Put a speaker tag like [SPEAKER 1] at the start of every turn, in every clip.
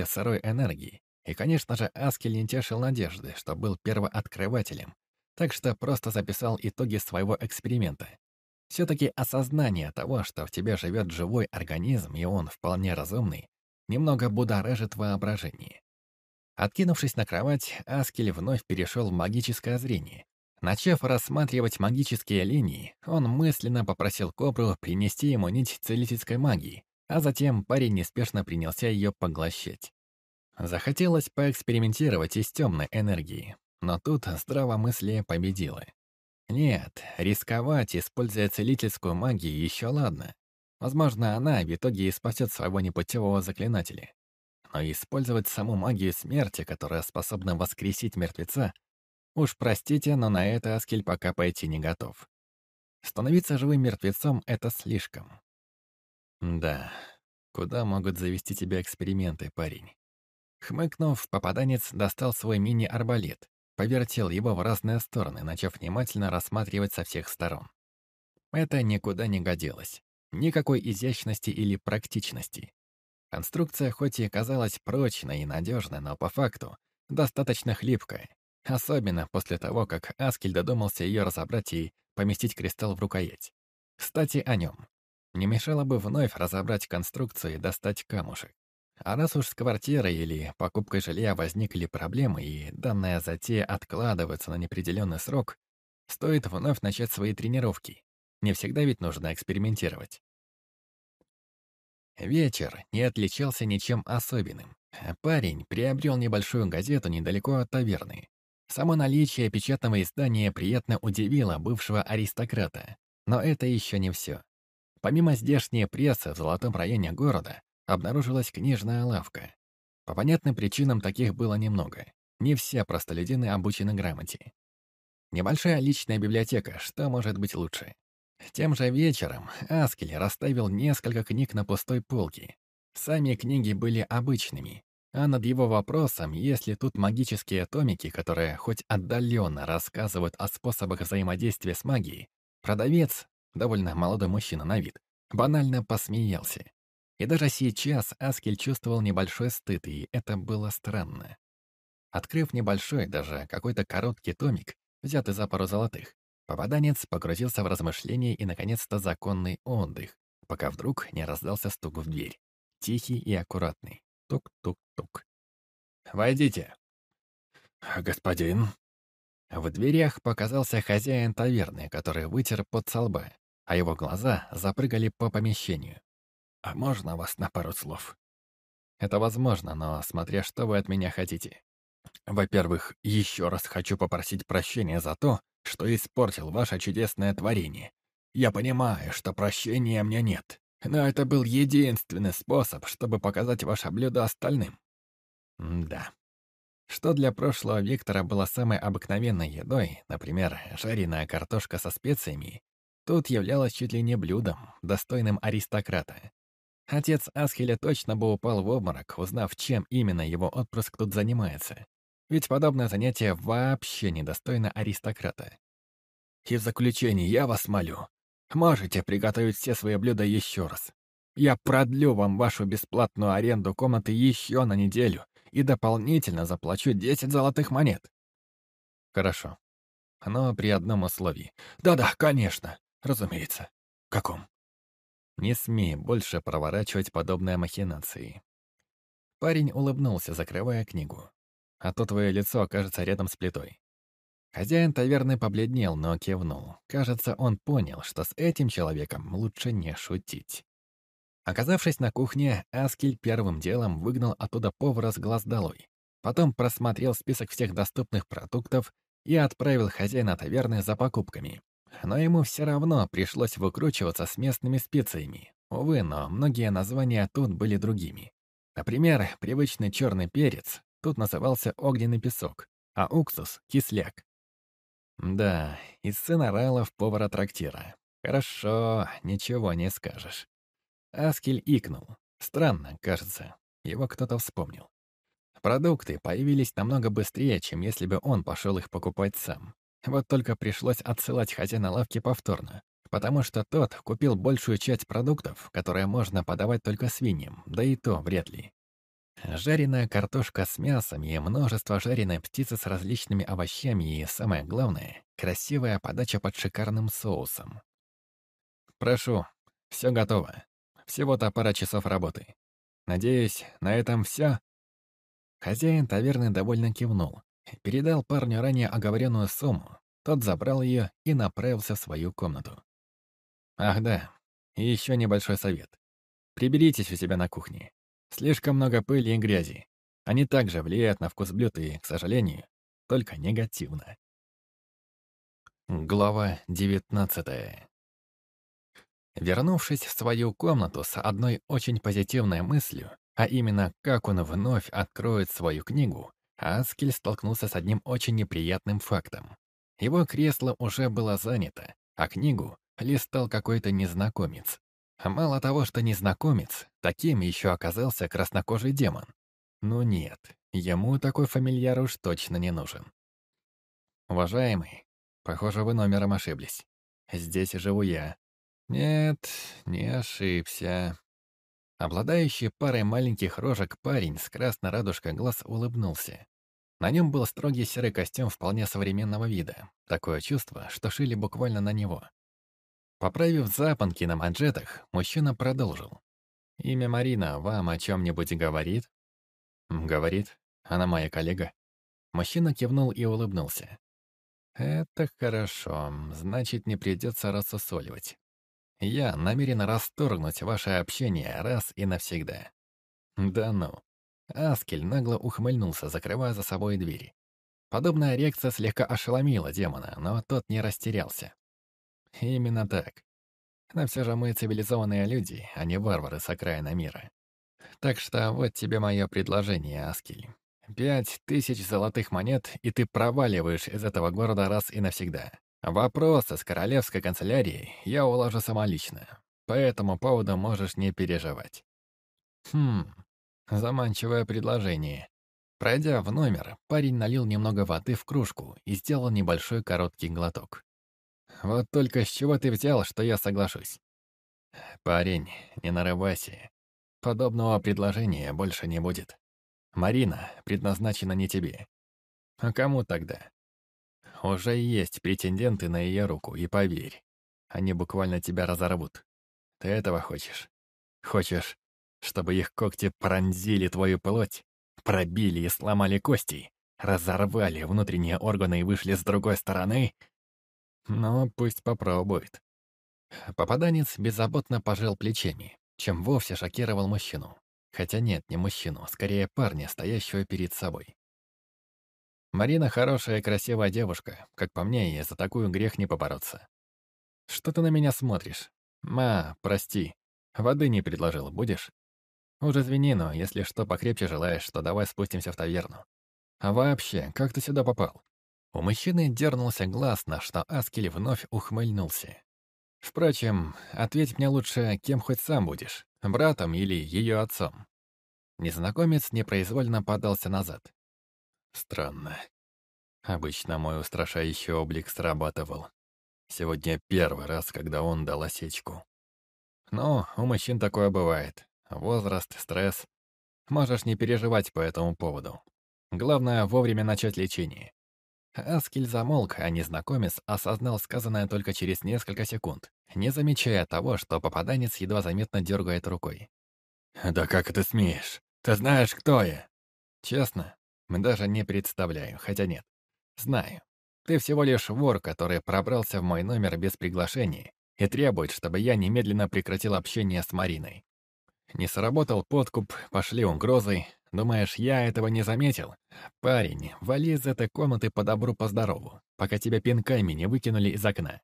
[SPEAKER 1] сырой энергии. И, конечно же, Аскель не тешил надежды, что был первооткрывателем, так что просто записал итоги своего эксперимента. Все-таки осознание того, что в тебе живет живой организм, и он вполне разумный, немного будоражит воображение. Откинувшись на кровать, Аскель вновь перешел в магическое зрение. Начав рассматривать магические линии, он мысленно попросил Кобру принести ему нить целительской магии, а затем парень неспешно принялся ее поглощать. Захотелось поэкспериментировать и с темной энергией, но тут здравомыслие победило. Нет, рисковать, используя целительскую магию, еще ладно. Возможно, она в итоге и спасет своего непутевого заклинателя. Но использовать саму магию смерти, которая способна воскресить мертвеца, уж простите, но на это Аскель пока пойти не готов. Становиться живым мертвецом — это слишком. Да, куда могут завести тебя эксперименты, парень? Хмыкнув, попаданец достал свой мини-арбалет, повертел его в разные стороны, начав внимательно рассматривать со всех сторон. Это никуда не годилось. Никакой изящности или практичности. Конструкция хоть и казалась прочной и надежной, но по факту достаточно хлипкая. Особенно после того, как Аскель додумался ее разобрать и поместить кристалл в рукоять. Кстати, о нем. Не мешало бы вновь разобрать конструкцию и достать камушек. А раз уж с квартирой или покупкой жилья возникли проблемы, и данная затея откладывается на неопределенный срок, стоит вновь начать свои тренировки. Не всегда ведь нужно экспериментировать. Вечер не отличался ничем особенным. Парень приобрел небольшую газету недалеко от таверны. Само наличие печатного издания приятно удивило бывшего аристократа. Но это еще не все. Помимо здешней прессы в золотом районе города, обнаружилась книжная лавка. По понятным причинам таких было немного. Не все простолюдины обучены грамоте. Небольшая личная библиотека, что может быть лучше? Тем же вечером Аскель расставил несколько книг на пустой полке. Сами книги были обычными, а над его вопросом, есть ли тут магические томики, которые хоть отдаленно рассказывают о способах взаимодействия с магией, продавец, довольно молодой мужчина на вид, банально посмеялся. И даже сейчас Аскель чувствовал небольшой стыд, и это было странно. Открыв небольшой, даже какой-то короткий томик, взятый за пару золотых, попаданец погрузился в размышления и, наконец-то, законный отдых, пока вдруг не раздался стук в дверь. Тихий и аккуратный. Тук-тук-тук. «Войдите!» «Господин?» В дверях показался хозяин таверны, который вытер под со лба, а его глаза запрыгали по помещению. «А можно вас на пару слов?» «Это возможно, но смотря что вы от меня хотите. Во-первых, еще раз хочу попросить прощения за то, что испортил ваше чудесное творение. Я понимаю, что прощения мне нет, но это был единственный способ, чтобы показать ваше блюдо остальным». М «Да». Что для прошлого Виктора было самой обыкновенной едой, например, жареная картошка со специями, тут являлось чуть ли не блюдом, достойным аристократа. Отец Асхеля точно бы упал в обморок, узнав, чем именно его отпрыск тут занимается. Ведь подобное занятие вообще недостойно аристократа. И в заключение я вас молю, можете приготовить все свои блюда еще раз. Я продлю вам вашу бесплатную аренду комнаты еще на неделю и дополнительно заплачу 10 золотых монет. Хорошо. Но при одном условии. Да-да, конечно, разумеется. Каком? Не смей больше проворачивать подобные махинации. Парень улыбнулся, закрывая книгу. А то твое лицо окажется рядом с плитой. Хозяин таверны побледнел, но кивнул. Кажется, он понял, что с этим человеком лучше не шутить. Оказавшись на кухне, Аскель первым делом выгнал оттуда повара с глаз долой. Потом просмотрел список всех доступных продуктов и отправил хозяина таверны за покупками. Но ему все равно пришлось выкручиваться с местными специями. Увы, но многие названия тут были другими. Например, привычный черный перец тут назывался огненный песок, а уксус — кисляк. Да, из сына Райлов повара трактира. Хорошо, ничего не скажешь. Аскель икнул. Странно, кажется. Его кто-то вспомнил. Продукты появились намного быстрее, чем если бы он пошел их покупать сам. Вот только пришлось отсылать хозяина лавки повторно, потому что тот купил большую часть продуктов, которые можно подавать только свиньям, да и то вряд ли. Жареная картошка с мясом и множество жареной птицы с различными овощами и, самое главное, красивая подача под шикарным соусом. «Прошу, все готово. Всего-то пара часов работы. Надеюсь, на этом все?» Хозяин таверны довольно кивнул. Передал парню ранее оговоренную сумму. Тот забрал ее и направился в свою комнату. «Ах да, и еще небольшой совет. Приберитесь у себя на кухне. Слишком много пыли и грязи. Они также влияют на вкус блюд и, к сожалению, только негативно. Глава девятнадцатая. Вернувшись в свою комнату с одной очень позитивной мыслью, а именно, как он вновь откроет свою книгу, Аскель столкнулся с одним очень неприятным фактом. Его кресло уже было занято, а книгу листал какой-то незнакомец. Мало того, что незнакомец, таким еще оказался краснокожий демон. Ну нет, ему такой фамильяр уж точно не нужен. Уважаемый, похоже, вы номером ошиблись. Здесь живу я. Нет, не ошибся. Обладающий парой маленьких рожек парень с красной радужкой глаз улыбнулся. На нем был строгий серый костюм вполне современного вида. Такое чувство, что шили буквально на него. Поправив запонки на манжетах, мужчина продолжил. «Имя Марина вам о чем-нибудь говорит?» «Говорит. Она моя коллега». Мужчина кивнул и улыбнулся. «Это хорошо. Значит, не придется рассусоливать. Я намерен расторгнуть ваше общение раз и навсегда». «Да ну». Аскель нагло ухмыльнулся, закрывая за собой двери. Подобная реакция слегка ошеломила демона, но тот не растерялся. Именно так. Но все же мы цивилизованные люди, а не варвары с окраина мира. Так что вот тебе мое предложение, Аскель. Пять тысяч золотых монет, и ты проваливаешь из этого города раз и навсегда. Вопросы с королевской канцелярией я уложу самолично. По этому поводу можешь не переживать. Хм, заманчивое предложение. Пройдя в номер, парень налил немного воды в кружку и сделал небольшой короткий глоток. Вот только с чего ты взял, что я соглашусь? Парень, не нарывайся. Подобного предложения больше не будет. Марина предназначена не тебе. А кому тогда? Уже есть претенденты на ее руку, и поверь, они буквально тебя разорвут. Ты этого хочешь? Хочешь, чтобы их когти пронзили твою плоть, пробили и сломали кости, разорвали внутренние органы и вышли с другой стороны — но пусть попробует. Попаданец беззаботно пожал плечами, чем вовсе шокировал мужчину. Хотя нет, не мужчину, скорее парня, стоящего перед собой. Марина хорошая и красивая девушка. Как по мне, и за такую грех не побороться. Что ты на меня смотришь? Ма, прости. Воды не предложил, будешь? Уже извини, но если что покрепче желаешь, то давай спустимся в таверну. А вообще, как ты сюда попал? У мужчины дернулся глаз, на что Аскель вновь ухмыльнулся. «Впрочем, ответь мне лучше, кем хоть сам будешь, братом или ее отцом?» Незнакомец непроизвольно подался назад. «Странно. Обычно мой устрашающий облик срабатывал. Сегодня первый раз, когда он дал осечку. Но у мужчин такое бывает. Возраст, стресс. Можешь не переживать по этому поводу. Главное, вовремя начать лечение. Аскель замолк, а незнакомец осознал сказанное только через несколько секунд, не замечая того, что попаданец едва заметно дергает рукой. «Да как ты смеешь? Ты знаешь, кто я?» «Честно, даже не представляю, хотя нет. Знаю. Ты всего лишь вор, который пробрался в мой номер без приглашения и требует, чтобы я немедленно прекратил общение с Мариной. Не сработал подкуп, пошли угрозы, Думаешь, я этого не заметил? Парень, вали из этой комнаты по добру, по здорову, пока тебя пинками не выкинули из окна.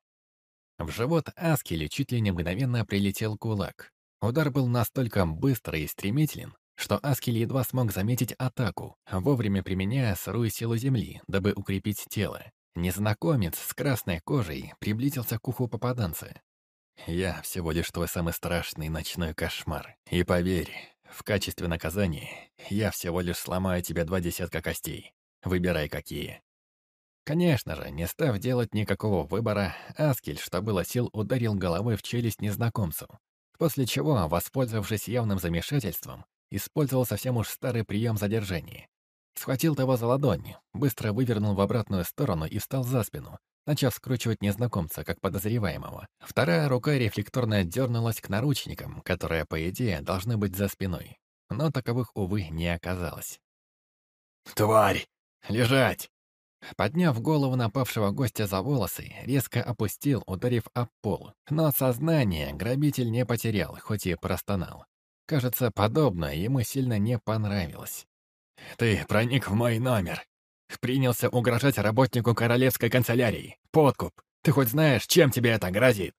[SPEAKER 1] В живот Аскели чуть ли не мгновенно прилетел кулак. Удар был настолько быстрый и стремителен, что Аскель едва смог заметить атаку, вовремя применяя сырую силу земли, дабы укрепить тело. Незнакомец с красной кожей приблизился к уху попаданца. «Я всего лишь твой самый страшный ночной кошмар. И поверь, в качестве наказания я всего лишь сломаю тебе два десятка костей. Выбирай, какие. Конечно же, не став делать никакого выбора, Аскель, что было сил, ударил головой в челюсть незнакомцу. После чего, воспользовавшись явным замешательством, использовал совсем уж старый прием задержания. Схватил того за ладонь, быстро вывернул в обратную сторону и встал за спину, начав скручивать незнакомца, как подозреваемого. Вторая рука рефлекторно дернулась к наручникам, которые, по идее, должны быть за спиной. Но таковых, увы, не оказалось.
[SPEAKER 2] «Тварь! Лежать!»
[SPEAKER 1] Подняв голову напавшего гостя за волосы, резко опустил, ударив об пол. Но сознание грабитель не потерял, хоть и простонал. Кажется, подобное ему сильно не понравилось.
[SPEAKER 2] «Ты проник в мой номер. Принялся угрожать работнику королевской канцелярии. Подкуп. Ты хоть знаешь, чем тебе это грозит?»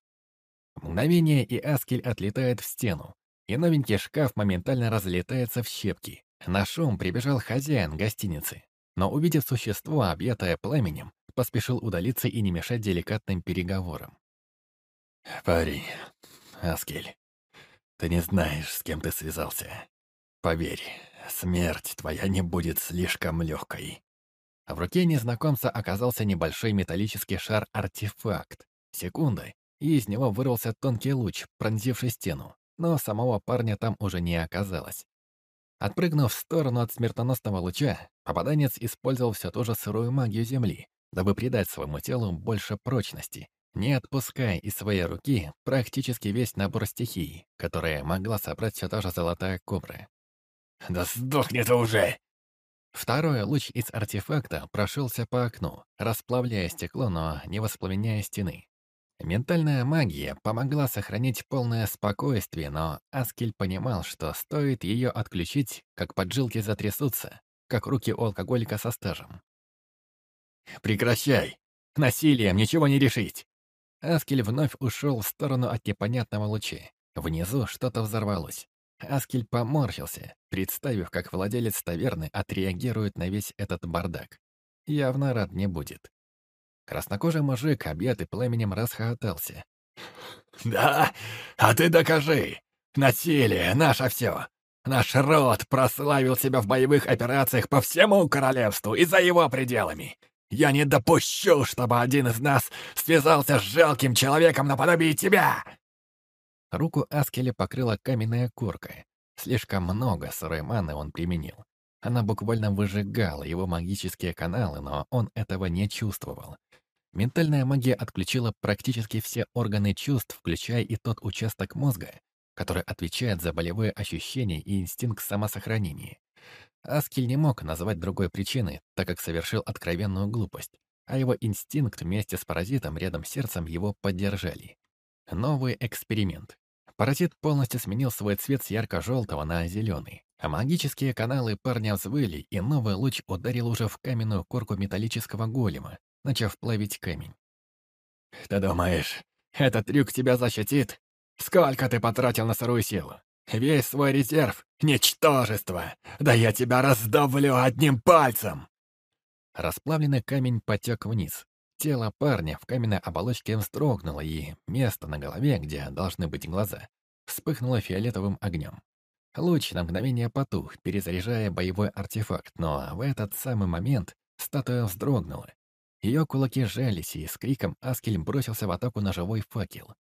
[SPEAKER 1] Мгновение, и Аскель отлетает в стену, и новенький шкаф моментально разлетается в щепки. На шум прибежал хозяин гостиницы но, увидев существо, объятое пламенем, поспешил удалиться и не мешать деликатным переговорам.
[SPEAKER 2] «Парень, Аскель, ты не знаешь, с кем ты связался. Поверь, смерть твоя не будет слишком легкой».
[SPEAKER 1] В руке незнакомца оказался небольшой металлический шар-артефакт. Секунда, и из него вырвался тонкий луч, пронзивший стену, но самого парня там уже не оказалось. Отпрыгнув в сторону от смертоносного луча, попаданец использовал все ту же сырую магию Земли, дабы придать своему телу больше прочности, не отпуская из своей руки практически весь набор стихий, которые могла собрать все та же золотая кобра.
[SPEAKER 2] «Да сдохни ты уже!»
[SPEAKER 1] Второй луч из артефакта прошелся по окну, расплавляя стекло, но не воспламеняя стены. Ментальная магия помогла сохранить полное спокойствие, но Аскель понимал, что стоит ее отключить, как поджилки затрясутся, как руки у алкоголика со стажем.
[SPEAKER 2] «Прекращай! Насилием ничего не решить!»
[SPEAKER 1] Аскель вновь ушел в сторону от непонятного луча. Внизу что-то взорвалось. Аскель поморщился, представив, как владелец таверны отреагирует на весь этот бардак. Явно рад не будет. Краснокожий мужик, объятый пламенем, расхохотался.
[SPEAKER 2] «Да? А ты докажи! Насилие — наше все! Наш род прославил себя в боевых операциях по всему королевству и за его пределами! Я не допущу, чтобы один из нас связался с жалким человеком наподобие тебя!»
[SPEAKER 1] Руку Аскеля покрыла каменная корка. Слишком много сырой маны он применил. Она буквально выжигала его магические каналы, но он этого не чувствовал. Ментальная магия отключила практически все органы чувств, включая и тот участок мозга, который отвечает за болевое ощущение и инстинкт самосохранения. Аскель не мог назвать другой причины, так как совершил откровенную глупость, а его инстинкт вместе с паразитом рядом с сердцем его поддержали. Новый эксперимент. Паразит полностью сменил свой цвет с ярко-желтого на зеленый, а магические каналы парня взвыли, и новый луч ударил уже в каменную корку металлического голема, начав плавить камень.
[SPEAKER 2] «Ты думаешь, этот трюк тебя защитит? Сколько ты потратил на сырую силу? Весь свой резерв — ничтожество! Да я тебя раздавлю одним пальцем!»
[SPEAKER 1] Расплавленный камень потек вниз. Тело парня в каменной оболочке вздрогнуло, и место на голове, где должны быть глаза, вспыхнуло фиолетовым огнем. Луч на мгновение потух, перезаряжая боевой артефакт, но в этот самый момент статуя вздрогнула, ее кулаки сжались, и с криком Аскель бросился в атаку на живой факел.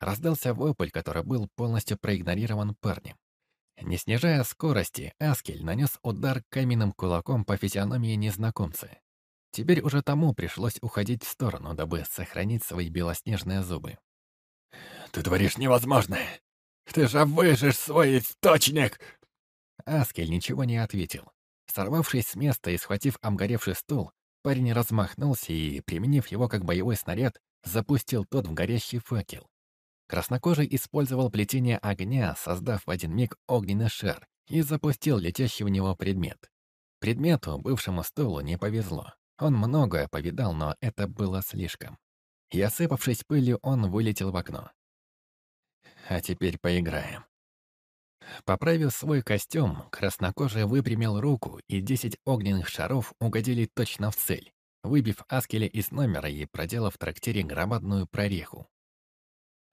[SPEAKER 1] Раздался вопль, который был полностью проигнорирован парнем. Не снижая скорости, Аскель нанес удар каменным кулаком по физиономии незнакомца. Теперь уже тому пришлось уходить в сторону, дабы сохранить свои белоснежные зубы.
[SPEAKER 2] «Ты творишь невозможное! Ты же выжишь свой источник!»
[SPEAKER 1] Аскель ничего не ответил. Сорвавшись с места и схватив обгоревший стул, Парень размахнулся и, применив его как боевой снаряд, запустил тот в горящий факел. Краснокожий использовал плетение огня, создав в один миг огненный шар, и запустил летящий в него предмет. Предмету, бывшему стулу, не повезло. Он многое повидал, но это было слишком. И осыпавшись пылью, он вылетел в окно. А теперь поиграем. Поправив свой костюм, краснокожий выпрямил руку, и десять огненных шаров угодили точно в цель, выбив Аскеля из номера и проделав в трактире громадную прореху.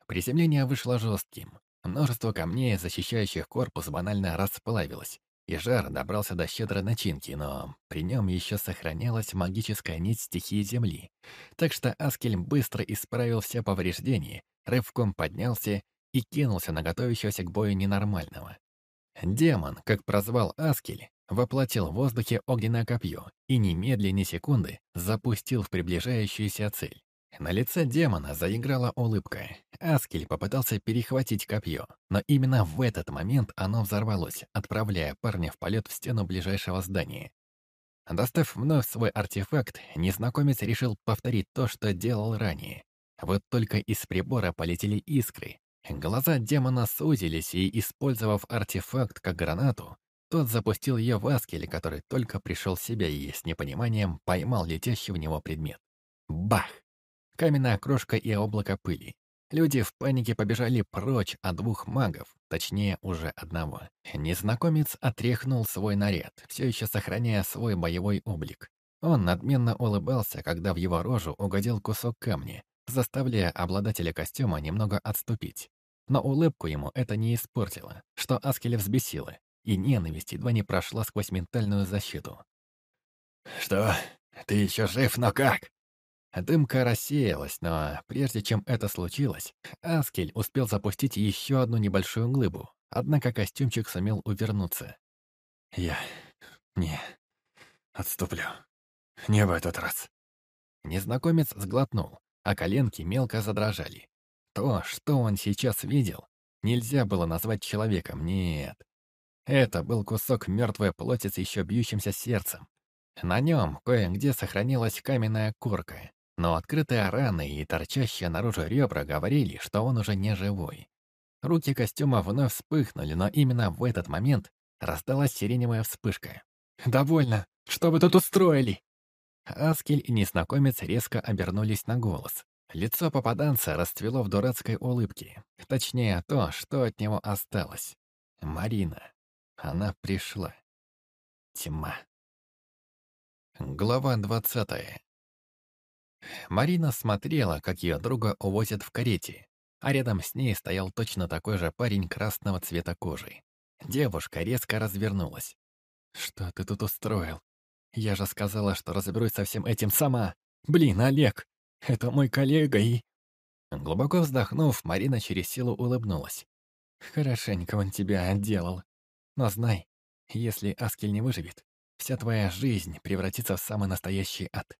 [SPEAKER 1] Приземление вышло жестким. Множество камней, защищающих корпус, банально расплавилось, и жар добрался до щедрой начинки, но при нем еще сохранялась магическая нить стихии Земли. Так что Аскель быстро исправил все повреждения, рывком поднялся и кинулся на готовящегося к бою ненормального. Демон, как прозвал Аскель, воплотил в воздухе огненное копье и немедленно секунды запустил в приближающуюся цель. На лице демона заиграла улыбка. Аскель попытался перехватить копье, но именно в этот момент оно взорвалось, отправляя парня в полет в стену ближайшего здания. Достав вновь свой артефакт, незнакомец решил повторить то, что делал ранее. Вот только из прибора полетели искры. Глаза демона сузились, и, использовав артефакт как гранату, тот запустил ее в Аскеле, который только пришел в себя и с непониманием поймал летящий в него предмет. Бах! Каменная крошка и облако пыли. Люди в панике побежали прочь от двух магов, точнее, уже одного. Незнакомец отряхнул свой наряд, все еще сохраняя свой боевой облик. Он надменно улыбался, когда в его рожу угодил кусок камня, заставляя обладателя костюма немного отступить. Но улыбку ему это не испортило, что Аскеля взбесило, и ненависть едва не прошла сквозь ментальную защиту.
[SPEAKER 2] «Что? Ты еще жив, но как?»
[SPEAKER 1] Дымка рассеялась, но прежде чем это случилось, Аскель успел запустить еще одну небольшую глыбу, однако костюмчик сумел увернуться.
[SPEAKER 2] «Я... не... отступлю. Не в этот раз».
[SPEAKER 1] Незнакомец сглотнул, а коленки мелко задрожали. То, что он сейчас видел, нельзя было назвать человеком, нет. Это был кусок мертвой плоти с еще бьющимся сердцем. На нем кое-где сохранилась каменная корка, но открытые раны и торчащие наружу ребра говорили, что он уже не живой. Руки костюма вновь вспыхнули, но именно в этот момент раздалась сиреневая вспышка. «Довольно! Что вы тут устроили?» Аскель и незнакомец резко обернулись на голос. Лицо попаданца расцвело в дурацкой улыбке. Точнее, то, что от него осталось. Марина. Она пришла. Тьма. Глава двадцатая. Марина смотрела, как ее друга увозят в карете, а рядом с ней стоял точно такой же парень красного цвета кожи. Девушка резко развернулась. «Что ты тут устроил? Я же сказала, что разберусь со всем этим сама. Блин, Олег, это мой коллега и...» Глубоко вздохнув, Марина через силу улыбнулась. «Хорошенько он тебя отделал. Но знай, если Аскель не выживет, вся твоя жизнь превратится в самый настоящий ад.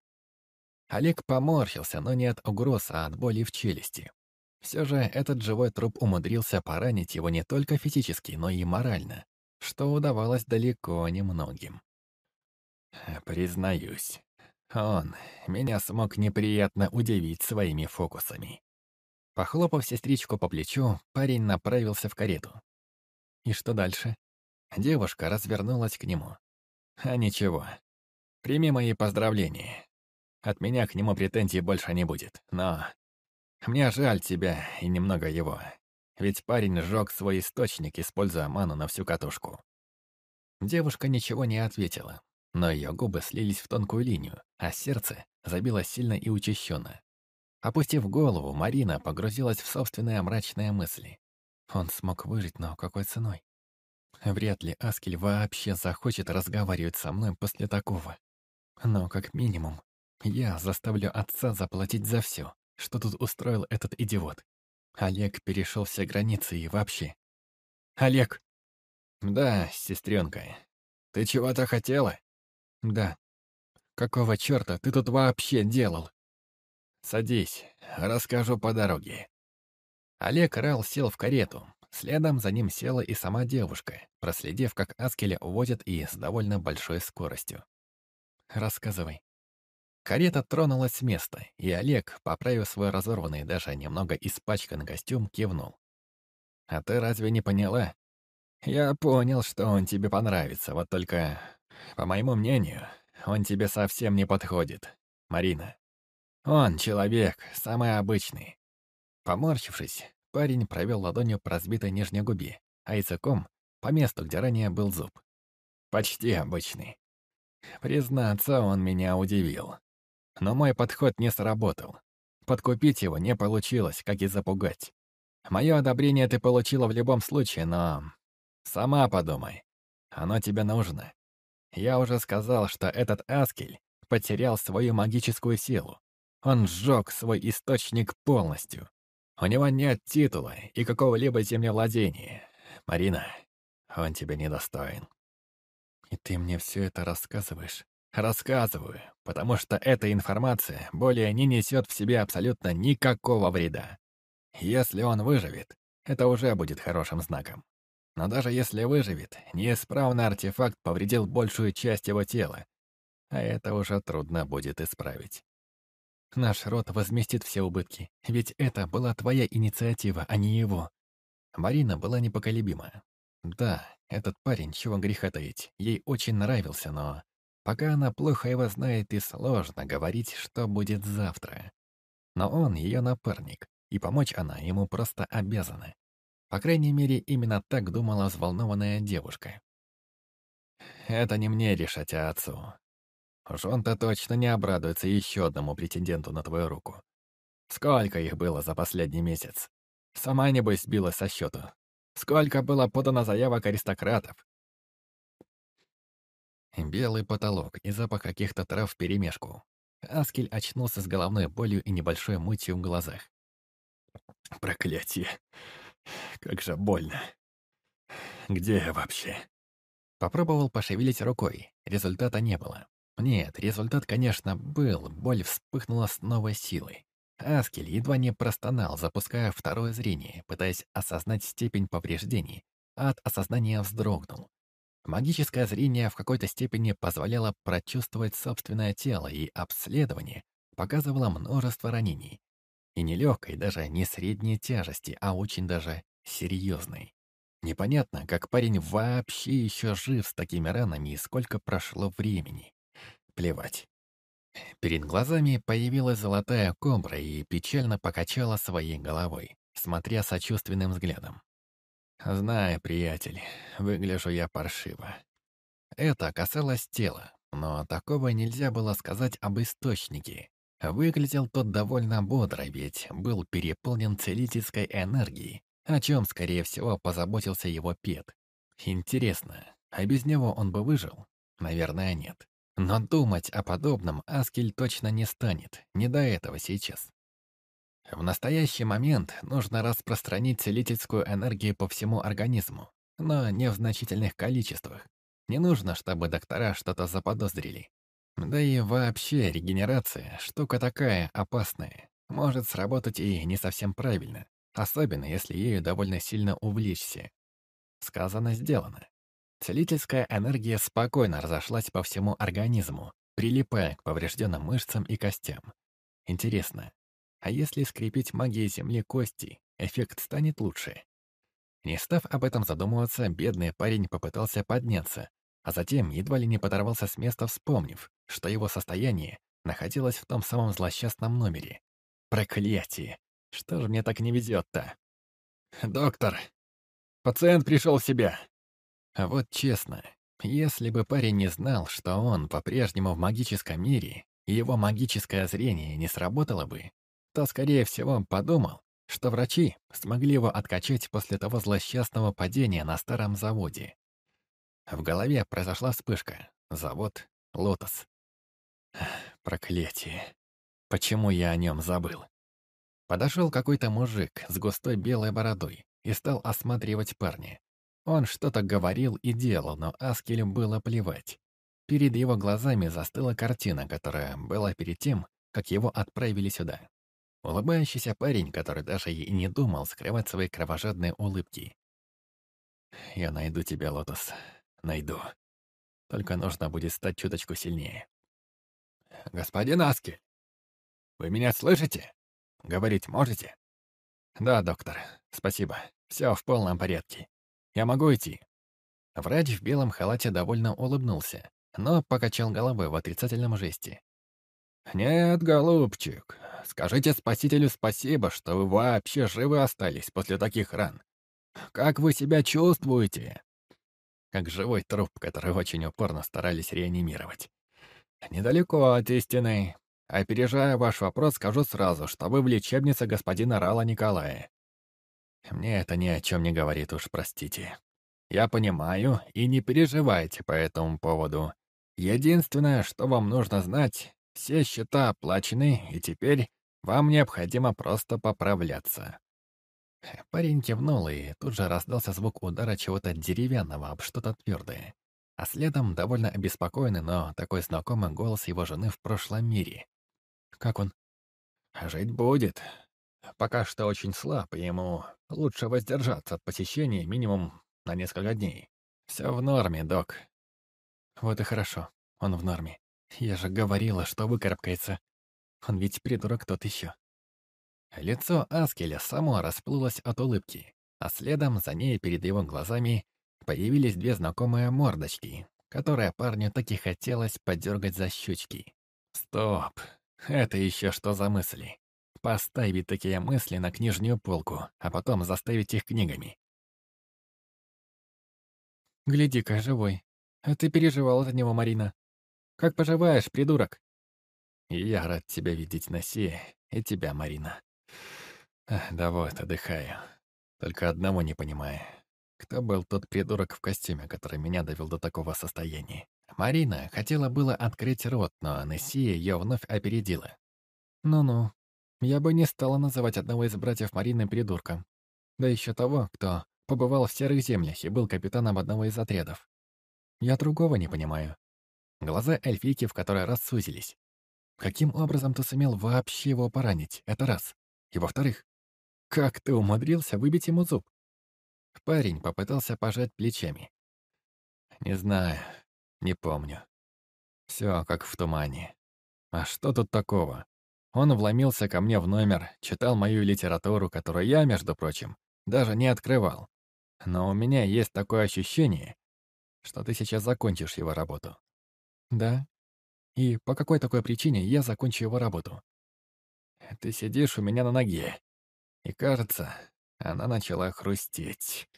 [SPEAKER 1] Олег поморщился, но не от угроз, а от боли в челюсти. Все же этот живой труп умудрился поранить его не только физически, но и морально, что удавалось далеко немногим. Признаюсь, он меня смог неприятно удивить своими фокусами. Похлопав сестричку по плечу, парень направился в карету. И что дальше? Девушка развернулась к нему. А ничего. Прими мои поздравления. От меня к нему претензий больше не будет, но... Мне жаль тебя и немного его. Ведь парень сжег свой источник, используя ману на всю катушку. Девушка ничего не ответила, но ее губы слились в тонкую линию, а сердце забилось сильно и учащенно. Опустив голову, Марина погрузилась в собственные мрачные мысли. Он смог выжить, но какой ценой? Вряд ли Аскель вообще захочет разговаривать со мной после такого. Но, как минимум, я заставлю отца заплатить за все, что тут устроил этот идиот. Олег перешел все границы и вообще. Олег! Да, сестренка. Ты чего-то хотела? Да. Какого черта ты тут вообще делал? Садись, расскажу по дороге. Олег Рал сел в карету. Следом за ним села и сама девушка, проследив, как Аскеля уводят и с довольно большой скоростью. «Рассказывай», Карета тронулась с места, и Олег, поправив свой разорванный, даже немного испачканный костюм, кивнул. «А ты разве не поняла? Я понял, что он тебе понравится, вот только, по моему мнению, он тебе совсем не подходит, Марина. Он человек, самый обычный». Поморщившись, парень провел ладонью по разбитой нижней губе, а языком — по месту, где ранее был зуб. «Почти обычный. Признаться, он меня удивил. Но мой подход не сработал. Подкупить его не получилось, как и запугать. Мое одобрение ты получила в любом случае, но... Сама подумай. Оно тебе нужно. Я уже сказал, что этот Аскель потерял свою магическую силу. Он сжег свой источник полностью. У него нет титула и какого-либо землевладения. Марина, Он тебя недостоин. И ты мне все это рассказываешь? Рассказываю, потому что эта информация более не несет в себе абсолютно никакого вреда. Если он выживет, это уже будет хорошим знаком. Но даже если выживет, неисправный артефакт повредил большую часть его тела, а это уже трудно будет исправить. Наш род возместит все убытки, ведь это была твоя инициатива, а не его. Марина была непоколебима. Да, этот парень, чего греха таить, ей очень нравился, но пока она плохо его знает и сложно говорить, что будет завтра. Но он ее напарник, и помочь она ему просто обязана. По крайней мере, именно так думала взволнованная девушка. «Это не мне решать, а отцу. Уж он-то точно не обрадуется еще одному претенденту на твою руку. Сколько их было за последний месяц? Сама, небось, сбилась со счету. Сколько было подано заявок аристократов? Белый потолок и запах каких-то трав вперемешку. Аскель очнулся с головной болью и небольшой мутью в глазах. Проклятие. Как же больно. Где я вообще? Попробовал пошевелить рукой. Результата не было. Нет, результат, конечно, был. Боль вспыхнула с новой силой. Аскель едва не простонал, запуская второе зрение, пытаясь осознать степень повреждений. От осознания вздрогнул. Магическое зрение в какой-то степени позволяло прочувствовать собственное тело, и обследование показывало множество ранений. И не легкой, даже не средней тяжести, а очень даже серьезной. Непонятно, как парень вообще еще жив с такими ранами и сколько прошло времени. Плевать. Перед глазами появилась золотая кобра и печально покачала своей головой, смотря сочувственным взглядом. «Знаю, приятель, выгляжу я паршиво». Это касалось тела, но такого нельзя было сказать об источнике. Выглядел тот довольно бодро, ведь был переполнен целительской энергией, о чем, скорее всего, позаботился его пет. Интересно, а без него он бы выжил? Наверное, нет. Но думать о подобном Аскель точно не станет, не до этого сейчас. В настоящий момент нужно распространить целительскую энергию по всему организму, но не в значительных количествах. Не нужно, чтобы доктора что-то заподозрили. Да и вообще регенерация — штука такая опасная. Может сработать и не совсем правильно, особенно если ею довольно сильно увлечься. Сказано, сделано. Целительская энергия спокойно разошлась по всему организму, прилипая к поврежденным мышцам и костям. Интересно, а если скрепить магией земли кости, эффект станет лучше? Не став об этом задумываться, бедный парень попытался подняться, а затем едва ли не подорвался с места, вспомнив, что его состояние находилось в том самом злосчастном номере. Проклятие! Что же мне так не везет-то? «Доктор, пациент пришел в себя!» А вот честно, если бы парень не знал, что он по-прежнему в магическом мире, и его магическое зрение не сработало бы, то, скорее всего, подумал, что врачи смогли его откачать после того злосчастного падения на старом заводе. В голове произошла вспышка. Завод «Лотос». Проклятие. Почему я о нем забыл? Подошел какой-то мужик с густой белой бородой и стал осматривать парня. Он что-то говорил и делал, но Аскелю было плевать. Перед его глазами застыла картина, которая была перед тем, как его отправили сюда. Улыбающийся парень, который даже и не думал скрывать свои кровожадные улыбки. «Я найду тебя, Лотос. Найду. Только нужно будет стать чуточку сильнее». «Господин Аскель, вы меня слышите? Говорить можете?» «Да, доктор. Спасибо. Все в полном порядке. Я могу идти?» Врач в белом халате довольно улыбнулся, но покачал головой в отрицательном жесте. «Нет, голубчик, скажите спасителю спасибо, что вы вообще живы остались после таких ран. Как вы себя чувствуете?» Как живой труп, который очень упорно старались реанимировать. «Недалеко от истины. Опережая ваш вопрос, скажу сразу, что вы в лечебнице господина Рала Николая. Мне это ни о чем не говорит, уж простите. Я понимаю, и не переживайте по этому поводу. Единственное, что вам нужно знать, все счета оплачены, и теперь вам необходимо просто поправляться. Парень кивнул, и тут же раздался звук удара чего-то деревянного об что-то твердое. А следом довольно обеспокоенный, но такой знакомый голос его жены в прошлом мире. «Как он?»
[SPEAKER 2] «Жить будет. Пока что очень слаб, и ему лучше воздержаться от посещения минимум на несколько дней. Все в норме, док».
[SPEAKER 1] «Вот и хорошо, он в норме. Я же говорила, что выкарабкается. Он ведь придурок тот еще». Лицо Аскеля само расплылось от улыбки, а следом за ней перед его глазами появились две знакомые мордочки, которые парню так и хотелось подергать за щучки. Стоп, это еще что за мысли? Поставить такие мысли на книжную полку, а потом заставить их книгами. «Гляди-ка, живой. А ты переживала за него, Марина. Как поживаешь, придурок?» «Я рад тебя видеть, Наси, и тебя, Марина. Да вот, отдыхаю. Только одного не понимаю. Кто был тот придурок в костюме, который меня довел до такого состояния? Марина хотела было открыть рот, но Анессия ее вновь опередила. «Ну-ну, я бы не стала называть одного из братьев Марины придурком. Да еще того, кто побывал в Серых Землях и был капитаном одного из отрядов. Я другого не понимаю». Глаза эльфийки в который раз сузились. «Каким образом ты сумел вообще его поранить? Это раз. И во-вторых, как ты умудрился выбить ему зуб? Парень попытался пожать плечами. Не знаю, не помню. Все как в тумане. А что тут такого? Он вломился ко мне в номер, читал мою литературу, которую я, между прочим, даже не открывал. Но у меня есть такое ощущение, что ты сейчас закончишь его работу. Да? И по какой такой причине я закончу его работу? Ты сидишь у меня на ноге. И кажется, она начала хрустеть.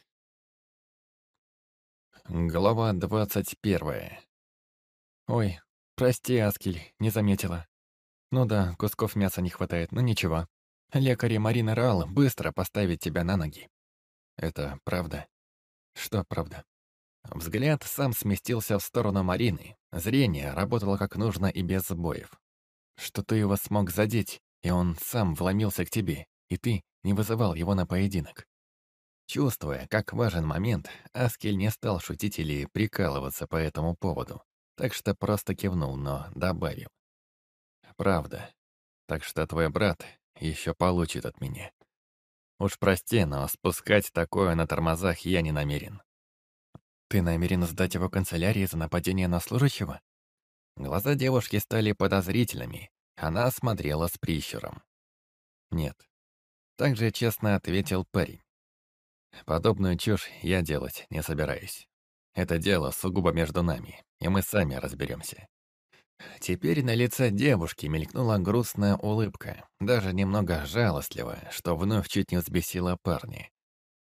[SPEAKER 1] Глава двадцать первая. Ой, прости, Аскель, не заметила. Ну да, кусков мяса не хватает, но ничего. Лекари Марина Рал быстро поставит тебя на ноги. Это правда? Что правда? Взгляд сам сместился в сторону Марины. Зрение работало как нужно и без сбоев. Что ты его смог задеть, и он сам вломился к тебе, и ты не вызывал его на поединок. Чувствуя, как важен момент, Аскель не стал шутить или прикалываться по этому поводу, так что просто кивнул, но добавил. «Правда. Так что твой брат еще получит от меня. Уж прости, но спускать такое на тормозах я не намерен». «Ты намерен сдать его канцелярии за нападение на служащего?» Глаза девушки стали подозрительными, она смотрела с прищуром. «Нет». Также честно ответил парень. «Подобную чушь я делать не собираюсь. Это дело сугубо между нами, и мы сами разберемся». Теперь на лице девушки мелькнула грустная улыбка, даже немного жалостливая, что вновь чуть не взбесила парня.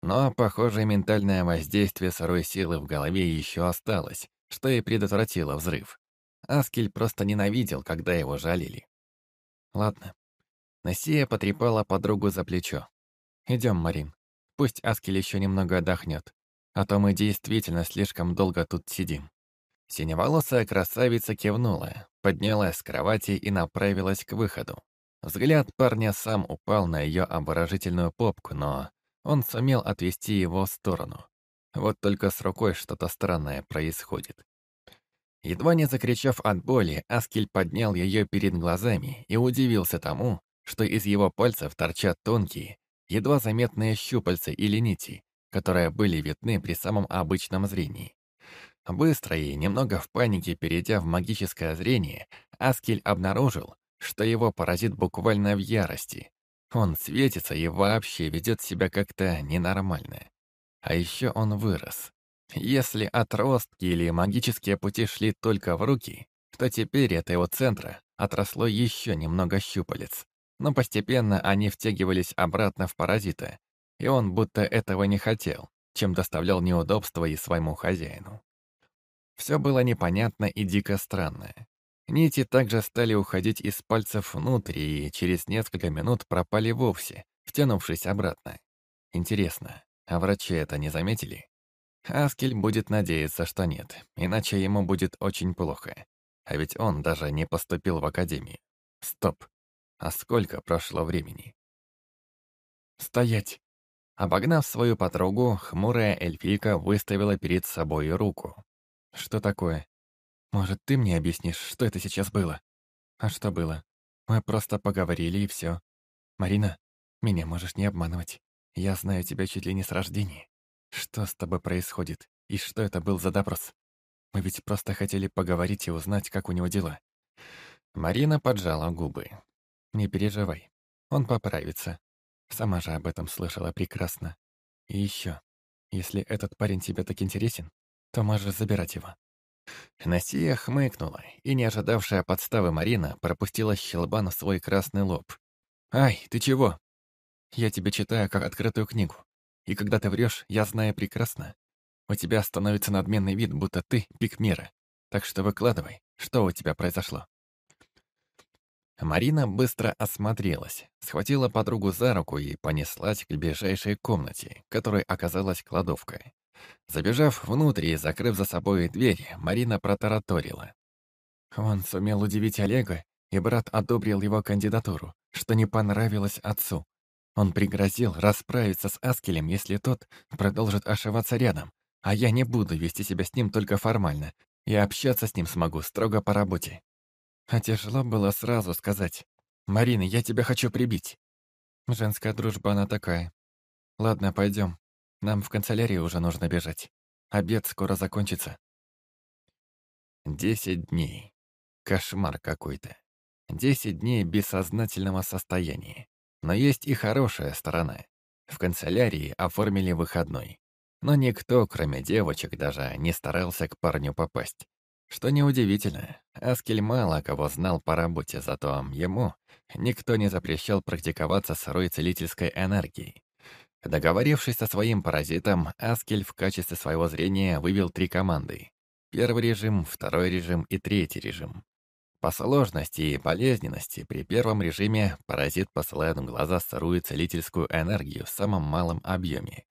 [SPEAKER 1] Но, похоже, ментальное воздействие сырой силы в голове еще осталось, что и предотвратило взрыв. Аскель просто ненавидел, когда его жалили. Ладно. Насия потрепала подругу за плечо. Идем, Марин. Пусть Аскель еще немного отдохнет, а то мы действительно слишком долго тут сидим. Синеволосая красавица кивнула, поднялась с кровати и направилась к выходу. Взгляд парня сам упал на ее обворожительную попку, но он сумел отвести его в сторону. Вот только с рукой что-то странное происходит. Едва не закричав от боли, Аскель поднял ее перед глазами и удивился тому, что из его пальцев торчат тонкие, едва заметные щупальца или нити, которые были видны при самом обычном зрении. Быстро и немного в панике перейдя в магическое зрение, Аскель обнаружил, что его паразит буквально в ярости. Он светится и вообще ведет себя как-то ненормально. А еще он вырос. Если отростки или магические пути шли только в руки, то теперь от его центра отросло еще немного щупалец. Но постепенно они втягивались обратно в паразита, и он будто этого не хотел, чем доставлял неудобства и своему хозяину. Все было непонятно и дико странно. Нити также стали уходить из пальцев внутрь и через несколько минут пропали вовсе, втянувшись обратно. Интересно, а врачи это не заметили? Аскель будет надеяться, что нет, иначе ему будет очень плохо. А ведь он даже не поступил в академию. Стоп. А сколько прошло времени? «Стоять!» Обогнав свою подругу, хмурая эльфийка выставила перед собой руку. «Что такое? Может, ты мне объяснишь, что это сейчас было?» «А что было? Мы просто поговорили, и все. Марина, меня можешь не обманывать. Я знаю тебя чуть ли не с рождения. Что с тобой происходит? И что это был за допрос? Мы ведь просто хотели поговорить и узнать, как у него дела». Марина поджала губы. «Не переживай. Он поправится. Сама же об этом слышала прекрасно. И еще, если этот парень тебе так интересен, то можешь забирать его». Насия хмыкнула, и не ожидавшая подставы Марина пропустила щелбан в свой красный лоб. «Ай, ты чего? Я тебе читаю как открытую книгу. И когда ты врешь, я знаю прекрасно. У тебя становится надменный вид, будто ты пик мира. Так что выкладывай, что у тебя произошло». Марина быстро осмотрелась, схватила подругу за руку и понеслась к ближайшей комнате, которой оказалась кладовка. Забежав внутрь и закрыв за собой дверь, Марина протараторила. Он сумел удивить Олега, и брат одобрил его кандидатуру, что не понравилось отцу. Он пригрозил расправиться с Аскелем, если тот продолжит ошиваться рядом, а я не буду вести себя с ним только формально, и общаться с ним смогу строго по работе. А тяжело было сразу сказать. «Марина, я тебя хочу прибить». Женская дружба она такая. Ладно, пойдем. Нам в канцелярию уже нужно бежать. Обед скоро закончится. Десять дней. Кошмар какой-то. Десять дней бессознательного состояния. Но есть и хорошая сторона. В канцелярии оформили выходной. Но никто, кроме девочек, даже не старался к парню попасть. Что неудивительно, Аскель мало кого знал по работе, зато ему никто не запрещал практиковаться сырой целительской энергией. Договорившись со своим паразитом, Аскель в качестве своего зрения вывел три команды. Первый режим, второй режим и третий режим. По сложности и болезненности при первом режиме паразит посылает в глаза сырую целительскую энергию в самом малом объеме.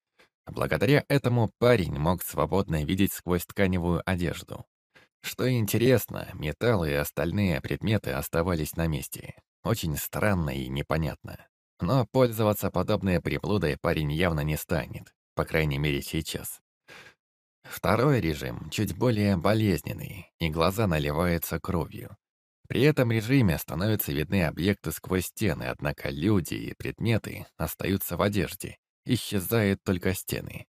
[SPEAKER 1] Благодаря этому парень мог свободно видеть сквозь тканевую одежду. Что интересно, металлы и остальные предметы оставались на месте. Очень странно и непонятно. Но пользоваться подобной приблудой парень явно не станет, по крайней мере сейчас. Второй режим чуть более болезненный, и глаза наливаются кровью. При этом режиме становятся видны объекты сквозь стены, однако люди и предметы остаются в одежде, исчезают только стены.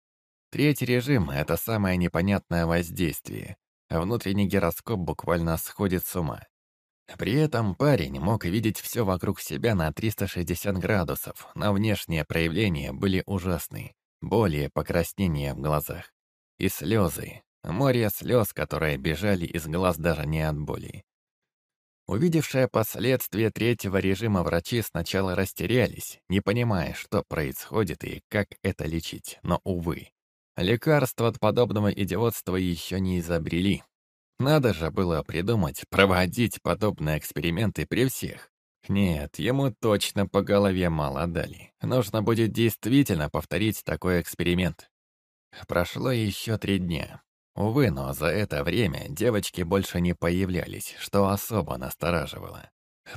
[SPEAKER 1] Третий режим — это самое непонятное воздействие, Внутренний гироскоп буквально сходит с ума. При этом парень мог видеть все вокруг себя на 360 градусов, но внешние проявления были ужасны. Боли покраснения в глазах. И слезы. Море слез, которые бежали из глаз даже не от боли. Увидевшие последствия третьего режима врачи сначала растерялись, не понимая, что происходит и как это лечить, но, увы. Лекарства от подобного идиотства еще не изобрели. Надо же было придумать, проводить подобные эксперименты при всех. Нет, ему точно по голове мало дали. Нужно будет действительно повторить такой эксперимент. Прошло еще три дня. Увы, но за это время девочки больше не появлялись, что особо настораживало.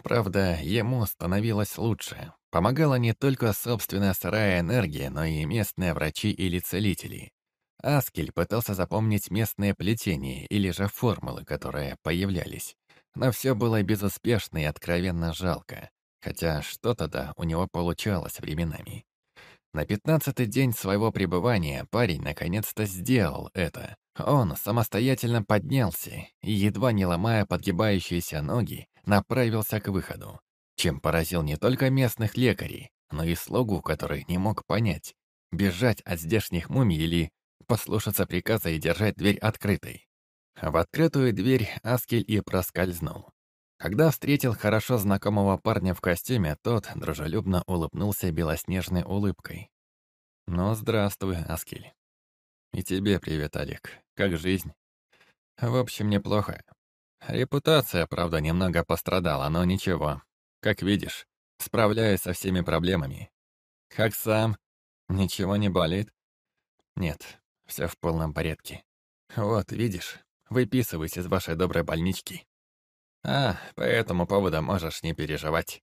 [SPEAKER 1] Правда, ему становилось лучше. Помогала не только собственная сырая энергия, но и местные врачи или целители. Аскель пытался запомнить местные плетения или же формулы, которые появлялись. Но все было безуспешно и откровенно жалко. Хотя что-то да у него получалось временами. На пятнадцатый день своего пребывания парень наконец-то сделал это. Он самостоятельно поднялся и, едва не ломая подгибающиеся ноги, направился к выходу, чем поразил не только местных лекарей, но и слугу, который не мог понять, бежать от здешних мумий или послушаться приказа и держать дверь открытой. В открытую дверь Аскель и проскользнул. Когда встретил хорошо знакомого парня в костюме, тот дружелюбно улыбнулся белоснежной улыбкой. «Ну, здравствуй, Аскель. И тебе привет, Олег. Как жизнь?» «В общем, неплохо. Репутация, правда, немного пострадала, но ничего. Как видишь, справляюсь со всеми проблемами. Как сам? Ничего не болит?» «Нет, все в полном порядке. Вот, видишь, выписывайся из вашей доброй больнички. А, по этому поводу можешь не переживать.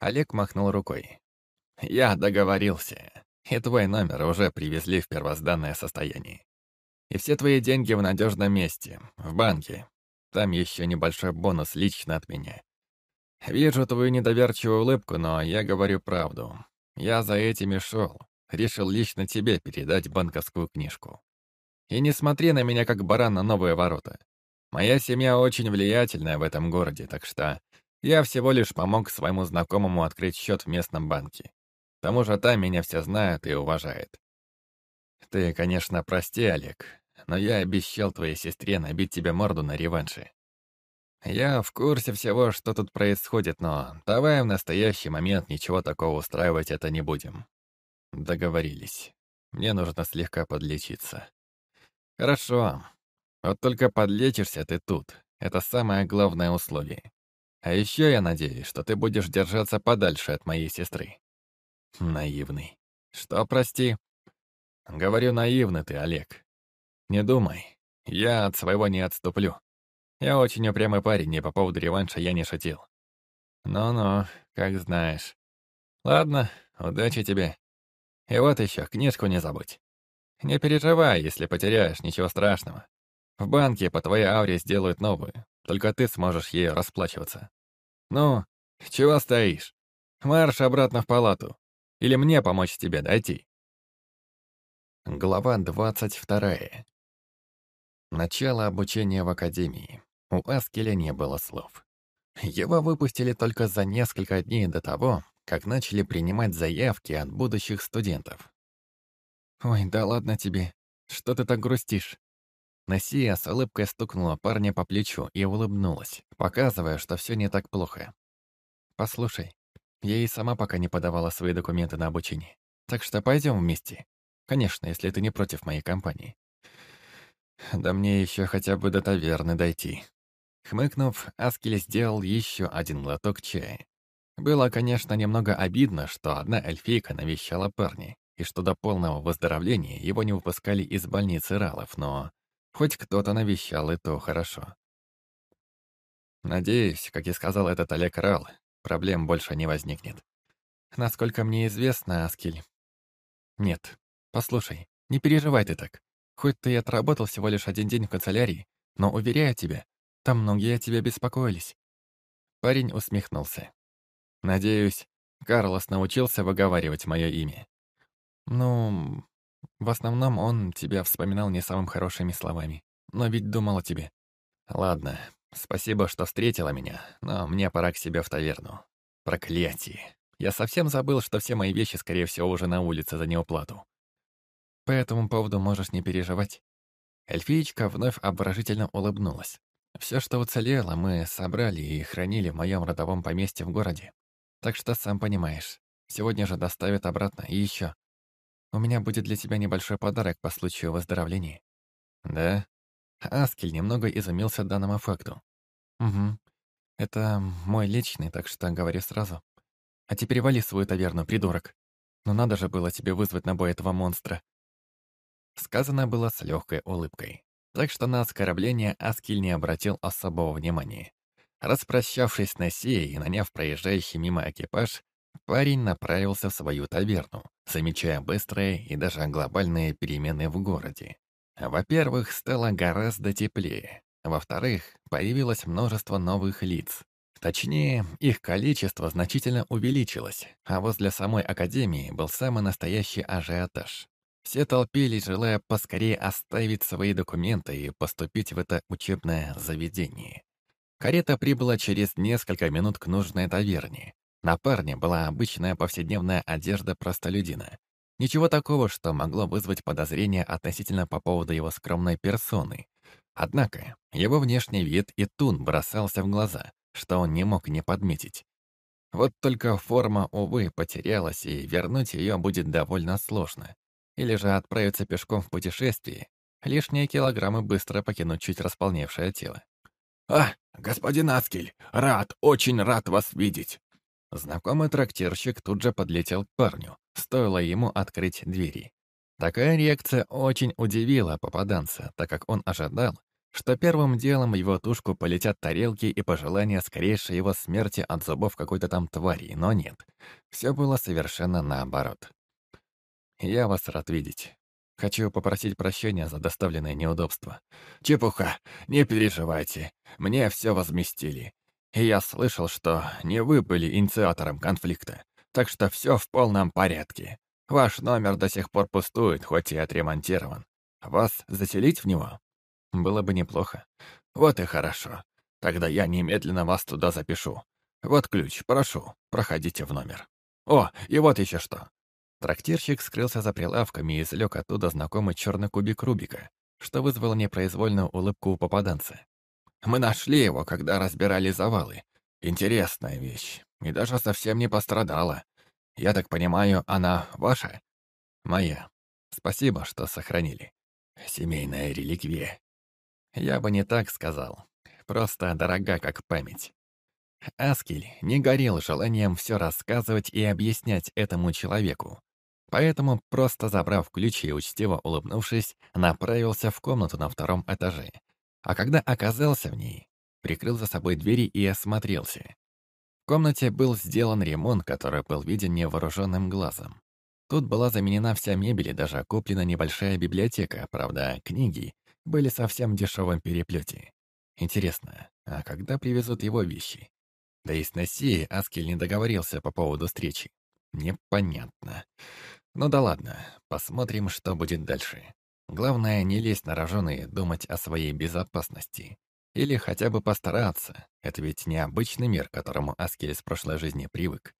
[SPEAKER 1] Олег махнул рукой. Я договорился. И твой номер уже привезли в первозданное состояние. И все твои деньги в надежном месте, в банке. Там еще небольшой бонус лично от меня. Вижу твою недоверчивую улыбку, но я говорю правду. Я за этими шел. Решил лично тебе передать банковскую книжку. И не смотри на меня как баран на новые ворота. Моя семья очень влиятельная в этом городе, так что я всего лишь помог своему знакомому открыть счет в местном банке. К тому же там меня все знают и уважают. Ты, конечно, прости, Олег, но я обещал твоей сестре набить тебе морду на реванше. Я в курсе всего, что тут происходит, но давай в настоящий момент ничего такого устраивать это не будем. Договорились. Мне нужно слегка подлечиться. Хорошо. Вот только подлечишься ты тут. Это самое главное условие. А еще я надеюсь, что ты будешь держаться подальше от моей сестры. Наивный. Что, прости? Говорю, наивный ты, Олег. Не думай. Я от своего не отступлю. Я очень упрямый парень, и по поводу реванша я не шутил. Ну-ну, как знаешь. Ладно, удачи тебе. И вот еще, книжку не забудь. Не переживай, если потеряешь, ничего страшного. В банке по твоей ауре сделают новую, только ты сможешь ею расплачиваться. Ну, чего стоишь? Марш обратно в палату. Или мне помочь тебе дойти. Глава двадцать вторая. Начало обучения в академии. У Аскеля не было слов. Его выпустили только за несколько дней до того, как начали принимать заявки от будущих студентов. «Ой, да ладно тебе. Что ты так грустишь?» Насия с улыбкой стукнула парня по плечу и улыбнулась, показывая, что все не так плохо. «Послушай, я и сама пока не подавала свои документы на обучение. Так что пойдем вместе. Конечно, если ты не против моей компании». «Да мне еще хотя бы до таверны дойти», Хмыкнув, Аскель сделал еще один глоток чая. Было, конечно, немного обидно, что одна эльфийка навещала парня, и что до полного выздоровления его не выпускали из больницы Ралов, но хоть кто-то навещал, и то хорошо. Надеюсь, как и сказал этот Олег Рал, проблем больше не возникнет. Насколько мне известно, Аскель... Нет, послушай, не переживай ты так. Хоть ты и отработал всего лишь один день в канцелярии, но, уверяю тебя, там многие о тебе беспокоились». Парень усмехнулся. «Надеюсь, Карлос научился выговаривать мое имя». «Ну, в основном он тебя вспоминал не самым хорошими словами, но ведь думал о тебе». «Ладно, спасибо, что встретила меня, но мне пора к себе в таверну. Проклятие. Я совсем забыл, что все мои вещи, скорее всего, уже на улице за неуплату. По этому поводу можешь не переживать». Эльфиечка вновь обворожительно улыбнулась. Все, что уцелело, мы собрали и хранили в моем родовом поместье в городе. Так что, сам понимаешь, сегодня же доставят обратно. И еще. У меня будет для тебя небольшой подарок по случаю выздоровления. Да? Аскель немного изумился данному факту. Угу. Это мой личный, так что говори сразу. А теперь вали свою таверну, придурок. Но надо же было тебе вызвать на бой этого монстра. Сказано было с легкой улыбкой так что на оскорбление Аскель не обратил особого внимания. Распрощавшись с Носией и наняв проезжающий мимо экипаж, парень направился в свою таверну, замечая быстрые и даже глобальные перемены в городе. Во-первых, стало гораздо теплее. Во-вторых, появилось множество новых лиц. Точнее, их количество значительно увеличилось, а возле самой Академии был самый настоящий ажиотаж. Все толпились, желая поскорее оставить свои документы и поступить в это учебное заведение. Карета прибыла через несколько минут к нужной таверне. На парне была обычная повседневная одежда простолюдина. Ничего такого, что могло вызвать подозрения относительно по поводу его скромной персоны. Однако его внешний вид и тун бросался в глаза, что он не мог не подметить. Вот только форма, увы, потерялась, и вернуть ее будет довольно сложно или же отправиться пешком в путешествие, лишние килограммы быстро покинут чуть располневшее тело.
[SPEAKER 2] «А, господин Аскель, рад, очень рад вас видеть!»
[SPEAKER 1] Знакомый трактирщик тут же подлетел к парню, стоило ему открыть двери. Такая реакция очень удивила попаданца, так как он ожидал, что первым делом в его тушку полетят тарелки и пожелания скорейшей его смерти от зубов какой-то там твари, но нет. Все было совершенно наоборот. Я вас рад видеть. Хочу попросить прощения за доставленное неудобство.
[SPEAKER 2] Чепуха, не переживайте. Мне все возместили. И я слышал, что не вы были инициатором конфликта. Так что все в полном порядке. Ваш номер до сих пор пустует, хоть и отремонтирован. Вас заселить в него?
[SPEAKER 1] Было бы неплохо.
[SPEAKER 2] Вот и хорошо. Тогда я немедленно вас туда запишу. Вот ключ, прошу, проходите в номер. О, и вот еще что.
[SPEAKER 1] Трактирщик скрылся за прилавками и извлек оттуда знакомый черный кубик Рубика, что вызвало непроизвольную улыбку у попаданца.
[SPEAKER 2] «Мы нашли его, когда разбирали завалы. Интересная вещь. И даже совсем не пострадала. Я так понимаю, она ваша?»
[SPEAKER 1] «Моя. Спасибо, что сохранили.
[SPEAKER 2] Семейная реликвия».
[SPEAKER 1] Я бы не так сказал. Просто дорога как память. Аскель не горел желанием все рассказывать и объяснять этому человеку. Поэтому, просто забрав ключи и учтиво улыбнувшись, направился в комнату на втором этаже. А когда оказался в ней, прикрыл за собой двери и осмотрелся. В комнате был сделан ремонт, который был виден невооруженным глазом. Тут была заменена вся мебель и даже куплена небольшая библиотека, правда, книги были совсем в дешевом переплете. Интересно, а когда привезут его вещи? Да и с Носией Аскель не договорился по поводу встречи. Непонятно. Ну да ладно, посмотрим, что будет дальше. Главное, не лезть на рожон и думать о своей безопасности. Или хотя бы постараться. Это ведь не обычный мир, к которому Аскель с прошлой жизни привык.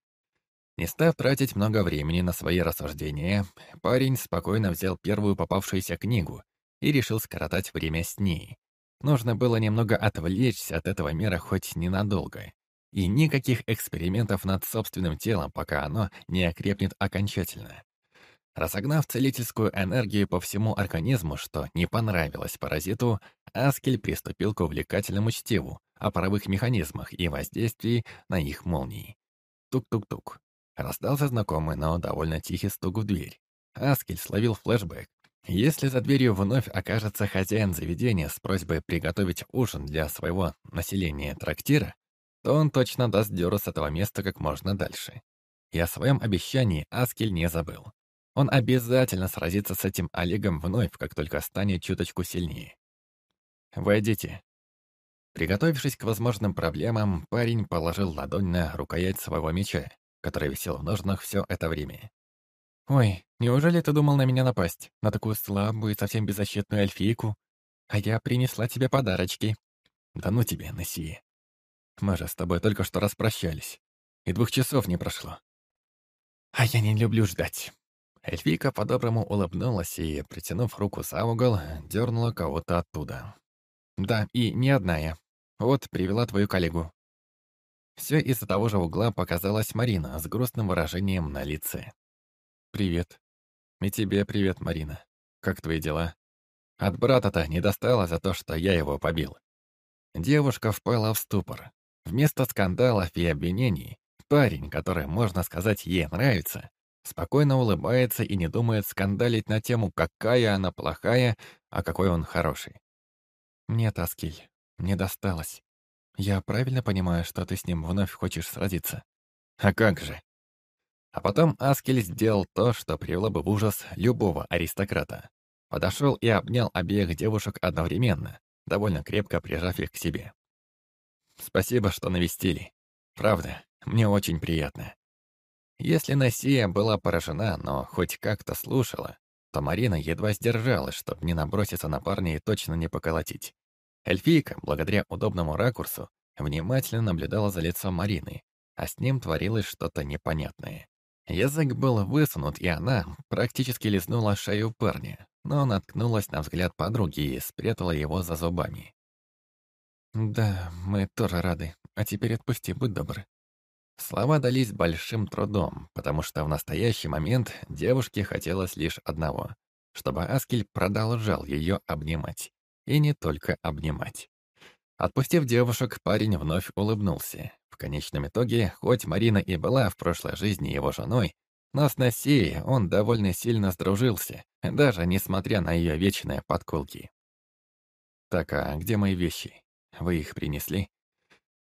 [SPEAKER 1] Не став тратить много времени на свои рассуждения, парень спокойно взял первую попавшуюся книгу и решил скоротать время с ней. Нужно было немного отвлечься от этого мира хоть ненадолго. И никаких экспериментов над собственным телом, пока оно не окрепнет окончательно. Разогнав целительскую энергию по всему организму, что не понравилось паразиту, Аскель приступил к увлекательному чтиву о паровых механизмах и воздействии на их молнии. Тук-тук-тук. Раздался знакомый, но довольно тихий стук в дверь. Аскель словил флешбэк. Если за дверью вновь окажется хозяин заведения с просьбой приготовить ужин для своего населения трактира, то он точно даст дёру с этого места как можно дальше. И о своем обещании Аскель не забыл. Он обязательно сразится с этим Олегом вновь, как только станет чуточку сильнее. «Войдите». Приготовившись к возможным проблемам, парень положил ладонь на рукоять своего меча, который висел в ножнах все это время. «Ой, неужели ты думал на меня напасть? На такую слабую и совсем беззащитную эльфийку? А я принесла тебе подарочки». «Да ну тебе, Нессия. Мы же с тобой только что распрощались, и двух часов не прошло». «А я не люблю ждать. Эльфийка по-доброму улыбнулась и, притянув руку за угол, дернула кого-то оттуда. «Да, и не одна я. Вот, привела твою коллегу». Все из-за того же угла показалась Марина с грустным выражением на лице. «Привет. И тебе привет, Марина. Как твои дела? От брата-то не достало за то, что я его побил». Девушка впала в ступор. Вместо скандалов и обвинений, парень, который, можно сказать, ей нравится, Спокойно улыбается и не думает скандалить на тему, какая она плохая, а какой он хороший. «Нет, Аскель, мне досталось. Я правильно понимаю, что ты с ним вновь хочешь сразиться?» «А как же?» А потом Аскель сделал то, что привело бы в ужас любого аристократа. Подошел и обнял обеих девушек одновременно, довольно крепко прижав их к себе. «Спасибо, что навестили. Правда, мне очень приятно. Если Насия была поражена, но хоть как-то слушала, то Марина едва сдержалась, чтобы не наброситься на парня и точно не поколотить. Эльфийка, благодаря удобному ракурсу, внимательно наблюдала за лицом Марины, а с ним творилось что-то непонятное. Язык был высунут, и она практически лизнула шею парня, но наткнулась на взгляд подруги и спрятала его за зубами. «Да, мы тоже рады. А теперь отпусти, будь добр. Слова дались большим трудом, потому что в настоящий момент девушке хотелось лишь одного — чтобы Аскель продолжал ее обнимать. И не только обнимать. Отпустив девушек, парень вновь улыбнулся. В конечном итоге, хоть Марина и была в прошлой жизни его женой, но с Насией он довольно сильно сдружился, даже несмотря на ее вечные подколки. «Так, а где мои вещи? Вы их принесли?»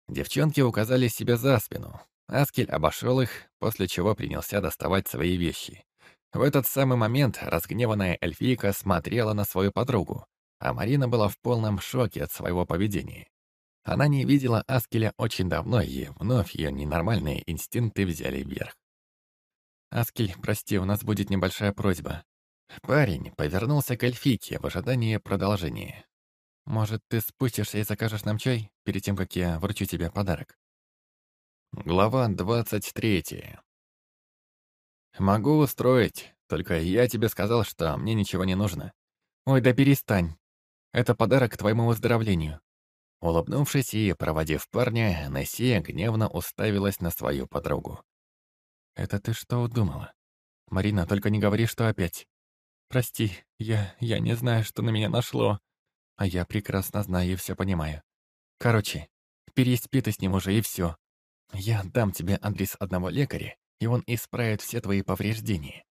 [SPEAKER 1] Девчонки указали себе за спину, Аскель обошел их, после чего принялся доставать свои вещи. В этот самый момент разгневанная эльфийка смотрела на свою подругу, а Марина была в полном шоке от своего поведения. Она не видела Аскеля очень давно, и вновь ее ненормальные инстинкты взяли вверх. «Аскель, прости, у нас будет небольшая просьба». Парень повернулся к эльфийке в ожидании продолжения. «Может, ты спустишься и закажешь нам чай, перед тем, как я вручу тебе подарок?» Глава двадцать третья. «Могу устроить, только я тебе сказал, что мне ничего не нужно». «Ой, да перестань. Это подарок твоему выздоровлению». Улыбнувшись и проводив парня, Нессия гневно уставилась на свою подругу. «Это ты что удумала? Марина, только не говори, что опять. Прости, я... я не знаю, что на меня нашло. А я прекрасно знаю и все понимаю. Короче, переспи ты с ним уже, и все. Я дам тебе адрес одного лекаря, и он исправит все твои повреждения».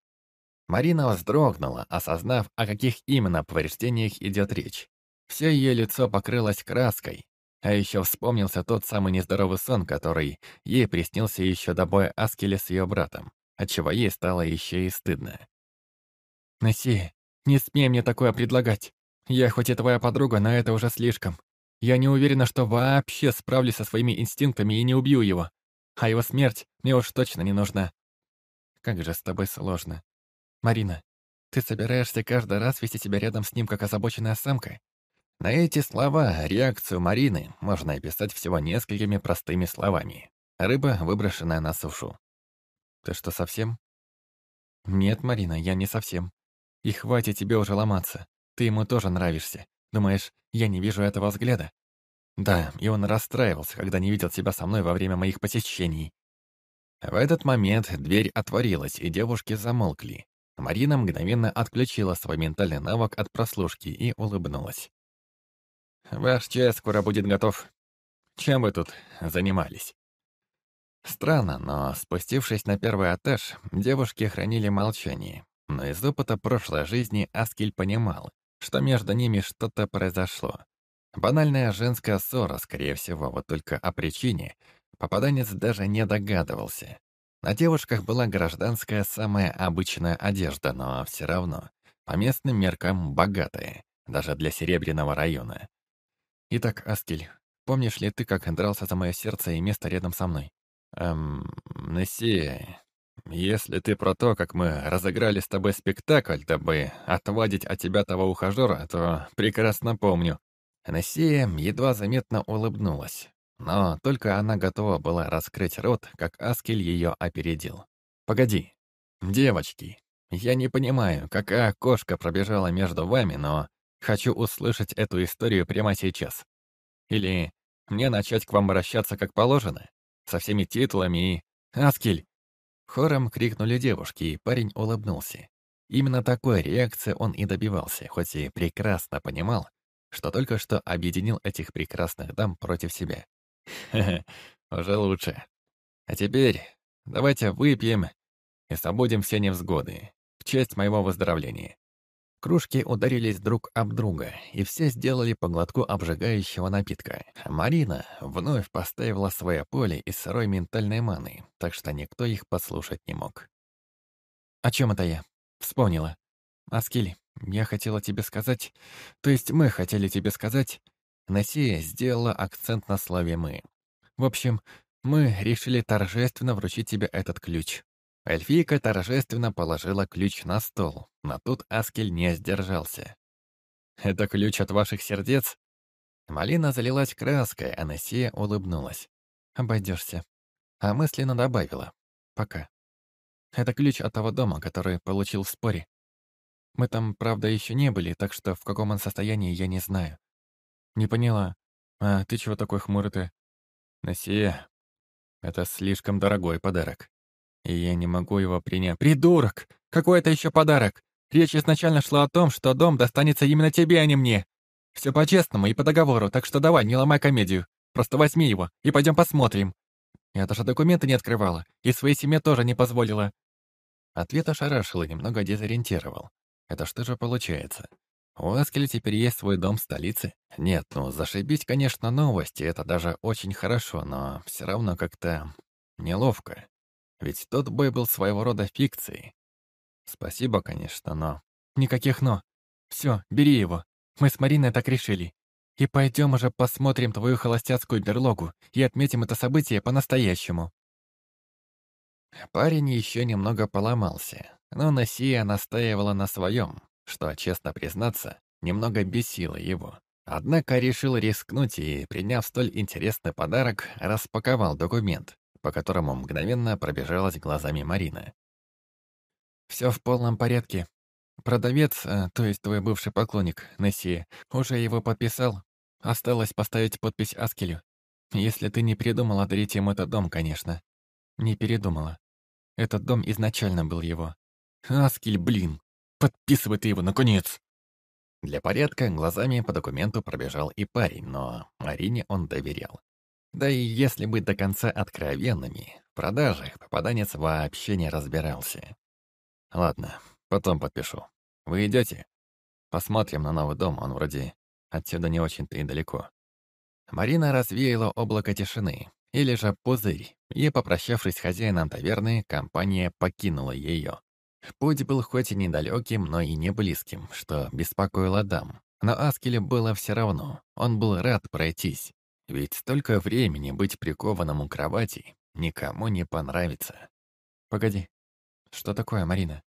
[SPEAKER 1] Марина вздрогнула, осознав, о каких именно повреждениях идет речь. Все ее лицо покрылось краской, а еще вспомнился тот самый нездоровый сон, который ей приснился еще до боя Аскеля с ее братом, отчего ей стало еще и стыдно. «Неси, не смей мне такое предлагать. Я хоть и твоя подруга, но это уже слишком. Я не уверена, что вообще справлюсь со своими инстинктами и не убью его. А его смерть мне уж точно не нужна. Как же с тобой сложно. Марина, ты собираешься каждый раз вести себя рядом с ним, как озабоченная самка? На эти слова реакцию Марины можно описать всего несколькими простыми словами. Рыба, выброшенная на сушу. Ты что, совсем? Нет, Марина, я не совсем. И хватит тебе уже ломаться. Ты ему тоже нравишься. Думаешь, я не вижу этого взгляда? Да, и он расстраивался, когда не видел тебя со мной во время моих посещений. В этот момент дверь отворилась, и девушки замолкли. Марина мгновенно отключила свой ментальный навык от прослушки и улыбнулась. «Ваш чай скоро будет готов. Чем вы тут занимались?» Странно, но спустившись на первый этаж, девушки хранили молчание. Но из опыта прошлой жизни Аскель понимал, что между ними что-то произошло. Банальная женская ссора, скорее всего, вот только о причине попаданец даже не догадывался. На девушках была гражданская самая обычная одежда, но все равно, по местным меркам, богатая, даже для Серебряного района. Итак, Аскель, помнишь ли ты, как дрался за мое сердце и место рядом со мной? Эм, Несси, если ты про то, как мы разыграли с тобой спектакль, дабы отвадить от тебя того ухажера, то прекрасно помню. Анессия едва заметно улыбнулась, но только она готова была раскрыть рот, как Аскель ее опередил. «Погоди, девочки, я не понимаю, какая кошка пробежала между вами, но хочу услышать эту историю прямо сейчас. Или мне начать к вам обращаться как положено, со всеми титулами и... Аскель, Хором крикнули девушки, и парень улыбнулся. Именно такой реакции он и добивался, хоть и прекрасно понимал, что только что объединил этих прекрасных дам против себя. Хе-хе, уже лучше. А теперь давайте выпьем и забудем все невзгоды в честь моего выздоровления. Кружки ударились друг об друга, и все сделали по глотку обжигающего напитка. Марина вновь поставила свое поле из сырой ментальной маны, так что никто их послушать не мог. «О чем это я?» «Вспомнила. Аскель, я хотела тебе сказать... То есть мы хотели тебе сказать...» Насия сделала акцент на слове «мы». В общем, мы решили торжественно вручить тебе этот ключ. Эльфийка торжественно положила ключ на стол, но тут Аскель не сдержался. «Это ключ от ваших сердец?» Малина залилась краской, а Нессия улыбнулась. «Обойдешься». А мысленно добавила. «Пока». «Это ключ от того дома, который получил в споре. Мы там, правда, еще не были, так что в каком он состоянии, я не знаю». «Не поняла. А ты чего такой хмурый-то?» «Нессия, это слишком дорогой подарок. И я не могу его принять. Придурок! Какой это еще подарок? Речь изначально шла о том, что дом достанется именно тебе, а не мне. Все по-честному и по договору, так что давай, не ломай комедию. Просто возьми его и пойдем посмотрим. Я даже документы не открывала, и своей семье тоже не позволила. Ответ ошарашил и немного дезориентировал. Это что же получается? У Аскеля теперь есть свой дом в столице? Нет, ну зашибись, конечно, новости, это даже очень хорошо, но все равно как-то неловко. Ведь тот бой был своего рода фикцией. Спасибо, конечно, но... Никаких «но». Все, бери его. Мы с Мариной так решили. И пойдем уже посмотрим твою холостяцкую берлогу и отметим это событие по-настоящему. Парень еще немного поломался, но Насия настаивала на своем, что, честно признаться, немного бесило его. Однако решил рискнуть и, приняв столь интересный подарок, распаковал документ, по которому мгновенно пробежалась глазами Марина. «Все в полном порядке. Продавец, э, то есть твой бывший поклонник, Несси, уже его подписал. Осталось поставить подпись Аскелю. Если ты не передумала дарить ему этот дом, конечно. Не передумала. Этот дом изначально был его. Аскель, блин, подписывай ты его, наконец!» Для порядка глазами по документу пробежал и парень, но Марине он доверял. Да и если быть до конца откровенными, в продажах попаданец вообще не разбирался. Ладно, потом подпишу. Вы идете? Посмотрим на новый дом, он вроде отсюда не очень-то и далеко. Марина развеяла облако тишины, или же пузырь, и, попрощавшись с хозяином таверны, компания покинула ее. Путь был хоть и недалеким, но и не близким, что беспокоило дам. Но Аскелю было все равно, он был рад пройтись. Ведь столько времени быть прикованным у кровати никому не понравится. Погоди, что такое, Марина?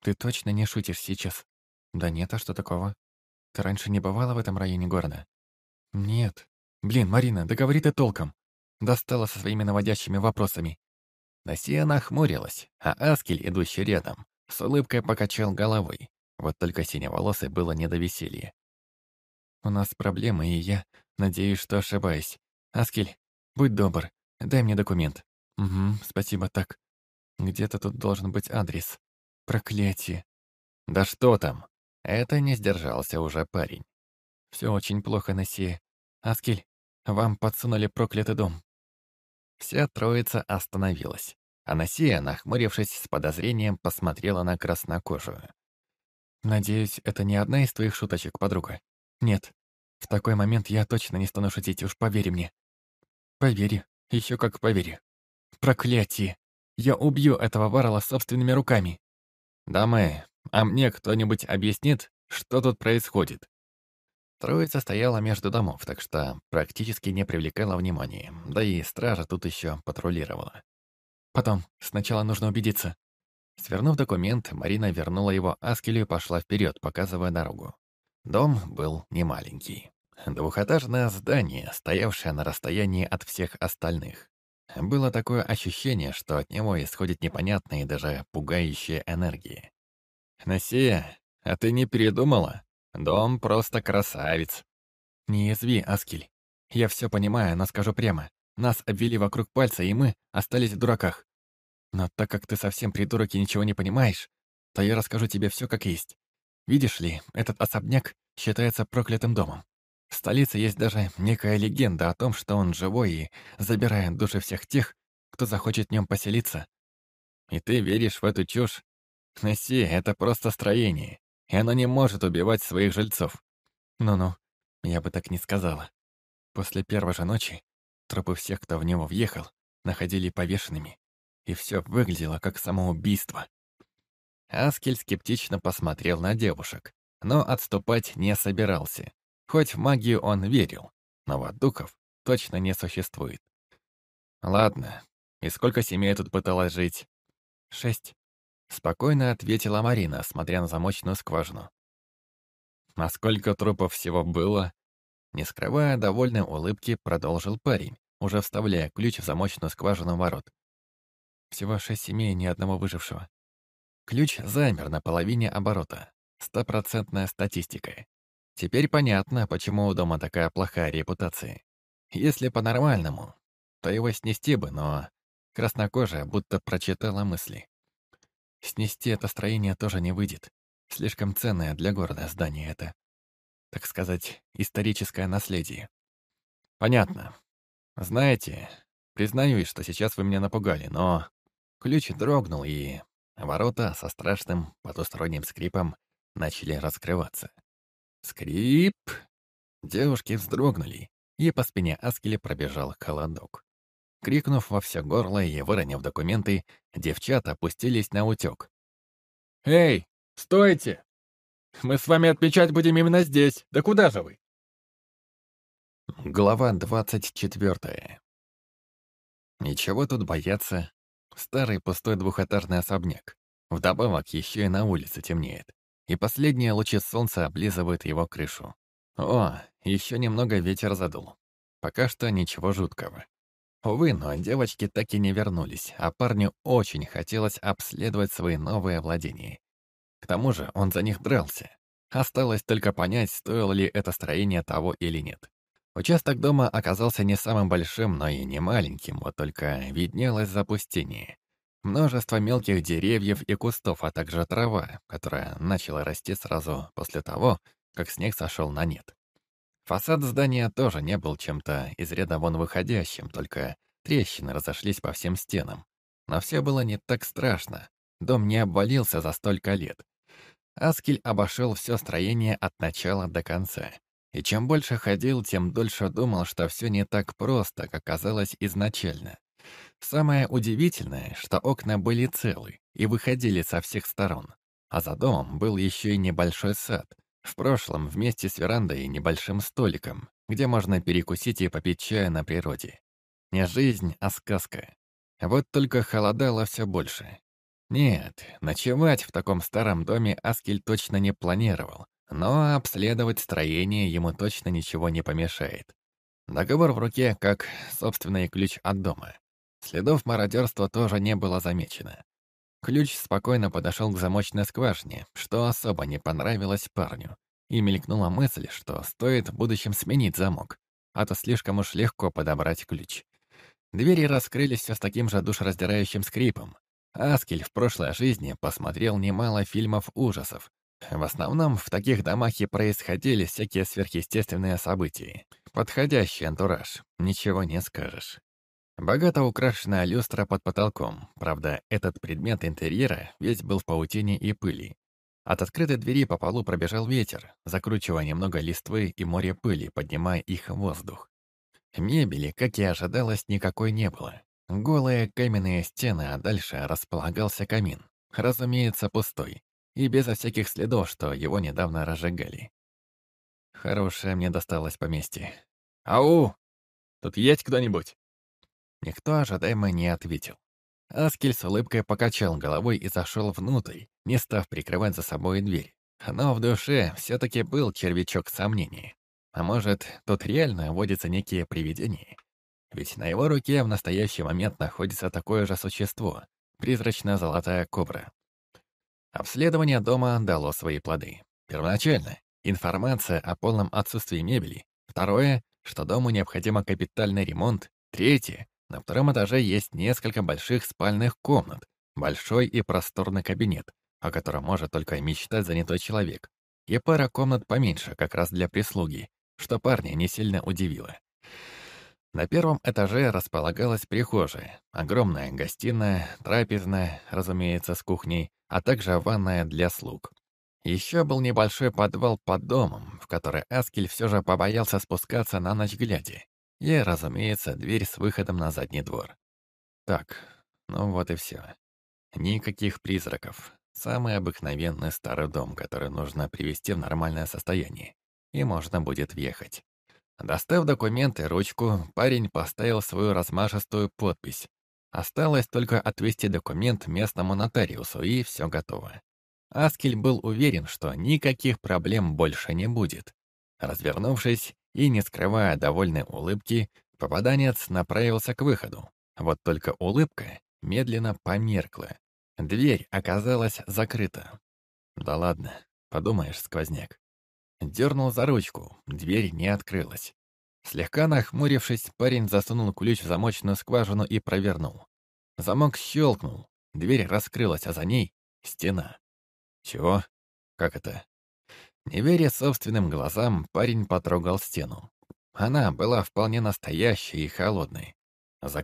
[SPEAKER 1] Ты точно не шутишь сейчас? Да нет, а что такого? Ты раньше не бывала в этом районе города? Нет. Блин, Марина, да говори ты толком. Достала со своими наводящими вопросами. Насия нахмурилась, а Аскель, идущий рядом, с улыбкой покачал головой. Вот только синеволосой было не до веселья. «У нас проблемы, и я надеюсь, что ошибаюсь. Аскель, будь добр, дай мне документ». «Угу, спасибо, так. Где-то тут должен быть адрес. Проклятие». «Да что там?» Это не сдержался уже парень. «Все очень плохо, Насия. Аскель, вам подсунули проклятый дом». Вся троица остановилась. Анасия, нахмурившись с подозрением, посмотрела на краснокожую. «Надеюсь, это не одна из твоих шуточек, подруга? Нет. В такой момент я точно не стану шутить, уж поверь мне. Поверь, еще как поверь. Проклятие! Я убью этого варала собственными руками!» «Дамы, а мне кто-нибудь объяснит, что тут происходит?» Троица стояла между домов, так что практически не привлекала внимания, да и стража тут еще патрулировала. Потом, сначала нужно убедиться. Свернув документ, Марина вернула его Аскелю и пошла вперед, показывая дорогу. Дом был немаленький. Двухэтажное здание, стоявшее на расстоянии от всех остальных. Было такое ощущение, что от него исходит непонятная и даже пугающая энергия. «Насия, а ты не передумала? Дом просто красавец». «Не язви, Аскель. Я все понимаю, но скажу прямо. Нас обвели вокруг пальца, и мы остались в дураках. Но так как ты совсем придурок и ничего не понимаешь, то я расскажу тебе все как есть. Видишь ли, этот особняк считается проклятым домом. В столице есть даже некая легенда о том, что он живой и забирает души всех тех, кто захочет в нем поселиться. И ты веришь в эту чушь? Неси, это просто строение, и оно не может убивать своих жильцов. Ну-ну, я бы так не сказала. После первой же ночи Трупы всех, кто в него въехал, находили повешенными. И все выглядело как самоубийство. Аскель скептично посмотрел на девушек, но отступать не собирался. Хоть в магию он верил, но вот духов точно не существует. «Ладно, и сколько семей тут пыталась жить?» «Шесть», — спокойно ответила Марина, смотря на замочную скважину. «А сколько трупов всего было?» Не скрывая довольной улыбки, продолжил парень, уже вставляя ключ в замочную скважину ворот. Всего шесть семей, ни одного выжившего. Ключ замер на половине оборота. Стопроцентная статистика. Теперь понятно, почему у дома такая плохая репутация. Если по-нормальному, то его снести бы, но краснокожая будто прочитала мысли. Снести это строение тоже не выйдет. Слишком ценное для города здание это так сказать, историческое наследие. Понятно. Знаете, признаюсь, что сейчас вы меня напугали, но... Ключ дрогнул, и ворота со страшным потусторонним скрипом начали раскрываться. Скрип! Девушки вздрогнули, и по спине Аскеля пробежал холодок. Крикнув во все горло и выронив документы, девчата опустились на утек. «Эй, стойте! Мы с вами отмечать будем именно здесь. Да куда же вы?» Глава двадцать четвертая. Ничего тут бояться. Старый пустой двухэтажный особняк. Вдобавок еще и на улице темнеет. И последние лучи солнца облизывают его крышу. О, еще немного ветер задул. Пока что ничего жуткого. Увы, но девочки так и не вернулись, а парню очень хотелось обследовать свои новые владения. К тому же он за них дрался. Осталось только понять, стоило ли это строение того или нет. Участок дома оказался не самым большим, но и не маленьким, вот только виднелось запустение. Множество мелких деревьев и кустов, а также трава, которая начала расти сразу после того, как снег сошел на нет. Фасад здания тоже не был чем-то из ряда вон выходящим, только трещины разошлись по всем стенам. Но все было не так страшно. Дом не обвалился за столько лет. Аскель обошел все строение от начала до конца. И чем больше ходил, тем дольше думал, что все не так просто, как казалось изначально. Самое удивительное, что окна были целы и выходили со всех сторон. А за домом был еще и небольшой сад, в прошлом вместе с верандой и небольшим столиком, где можно перекусить и попить чая на природе. Не жизнь, а сказка. Вот только холодало все больше. Нет, ночевать в таком старом доме Аскель точно не планировал, но обследовать строение ему точно ничего не помешает. Договор в руке, как собственный ключ от дома. Следов мародерства тоже не было замечено. Ключ спокойно подошел к замочной скважине, что особо не понравилось парню. И мелькнула мысль, что стоит в будущем сменить замок, а то слишком уж легко подобрать ключ. Двери раскрылись все с таким же душераздирающим скрипом. Аскель в прошлой жизни посмотрел немало фильмов ужасов. В основном в таких домах и происходили всякие сверхъестественные события. Подходящий антураж, ничего не скажешь. Богато украшенная люстра под потолком. Правда, этот предмет интерьера весь был в паутине и пыли. От открытой двери по полу пробежал ветер, закручивая немного листвы и море пыли, поднимая их в воздух. Мебели, как и ожидалось, никакой не было. Голые каменные стены, а дальше располагался камин. Разумеется, пустой. И безо всяких следов, что его недавно разжигали. Хорошее мне досталось поместье. «Ау! Тут есть кто-нибудь?» Никто ожидаемо не ответил. Аскель с улыбкой покачал головой и зашел внутрь, не став прикрывать за собой дверь. Но в душе все-таки был червячок сомнений. А может, тут реально водятся некие привидения? Ведь на его руке в настоящий момент находится такое же существо — призрачная золотая кобра. Обследование дома дало свои плоды. Первоначально — информация о полном отсутствии мебели. Второе — что дому необходимо капитальный ремонт. Третье на втором этаже есть несколько больших спальных комнат, большой и просторный кабинет, о котором может только мечтать занятой человек, и пара комнат поменьше, как раз для прислуги, что парня не сильно удивило. На первом этаже располагалась прихожая, огромная гостиная, трапезная, разумеется, с кухней, а также ванная для слуг. Еще был небольшой подвал под домом, в который Аскель все же побоялся спускаться на ночь глядя. И, разумеется, дверь с выходом на задний двор. Так, ну вот и все. Никаких призраков. Самый обыкновенный старый дом, который нужно привести в нормальное состояние. И можно будет въехать. Достав документы ручку, парень поставил свою размашистую подпись. Осталось только отвести документ местному нотариусу, и все готово. Аскель был уверен, что никаких проблем больше не будет. Развернувшись, и, не скрывая довольной улыбки, попаданец направился к выходу. Вот только улыбка медленно померкла. Дверь оказалась закрыта. Да ладно, подумаешь, сквозняк. Дернул за ручку, дверь не открылась. Слегка нахмурившись, парень засунул ключ в замочную скважину и провернул. Замок щелкнул, дверь раскрылась, а за ней — стена. Чего? Как это? Не веря собственным глазам, парень потрогал стену. Она была вполне настоящей и холодной. Закрыв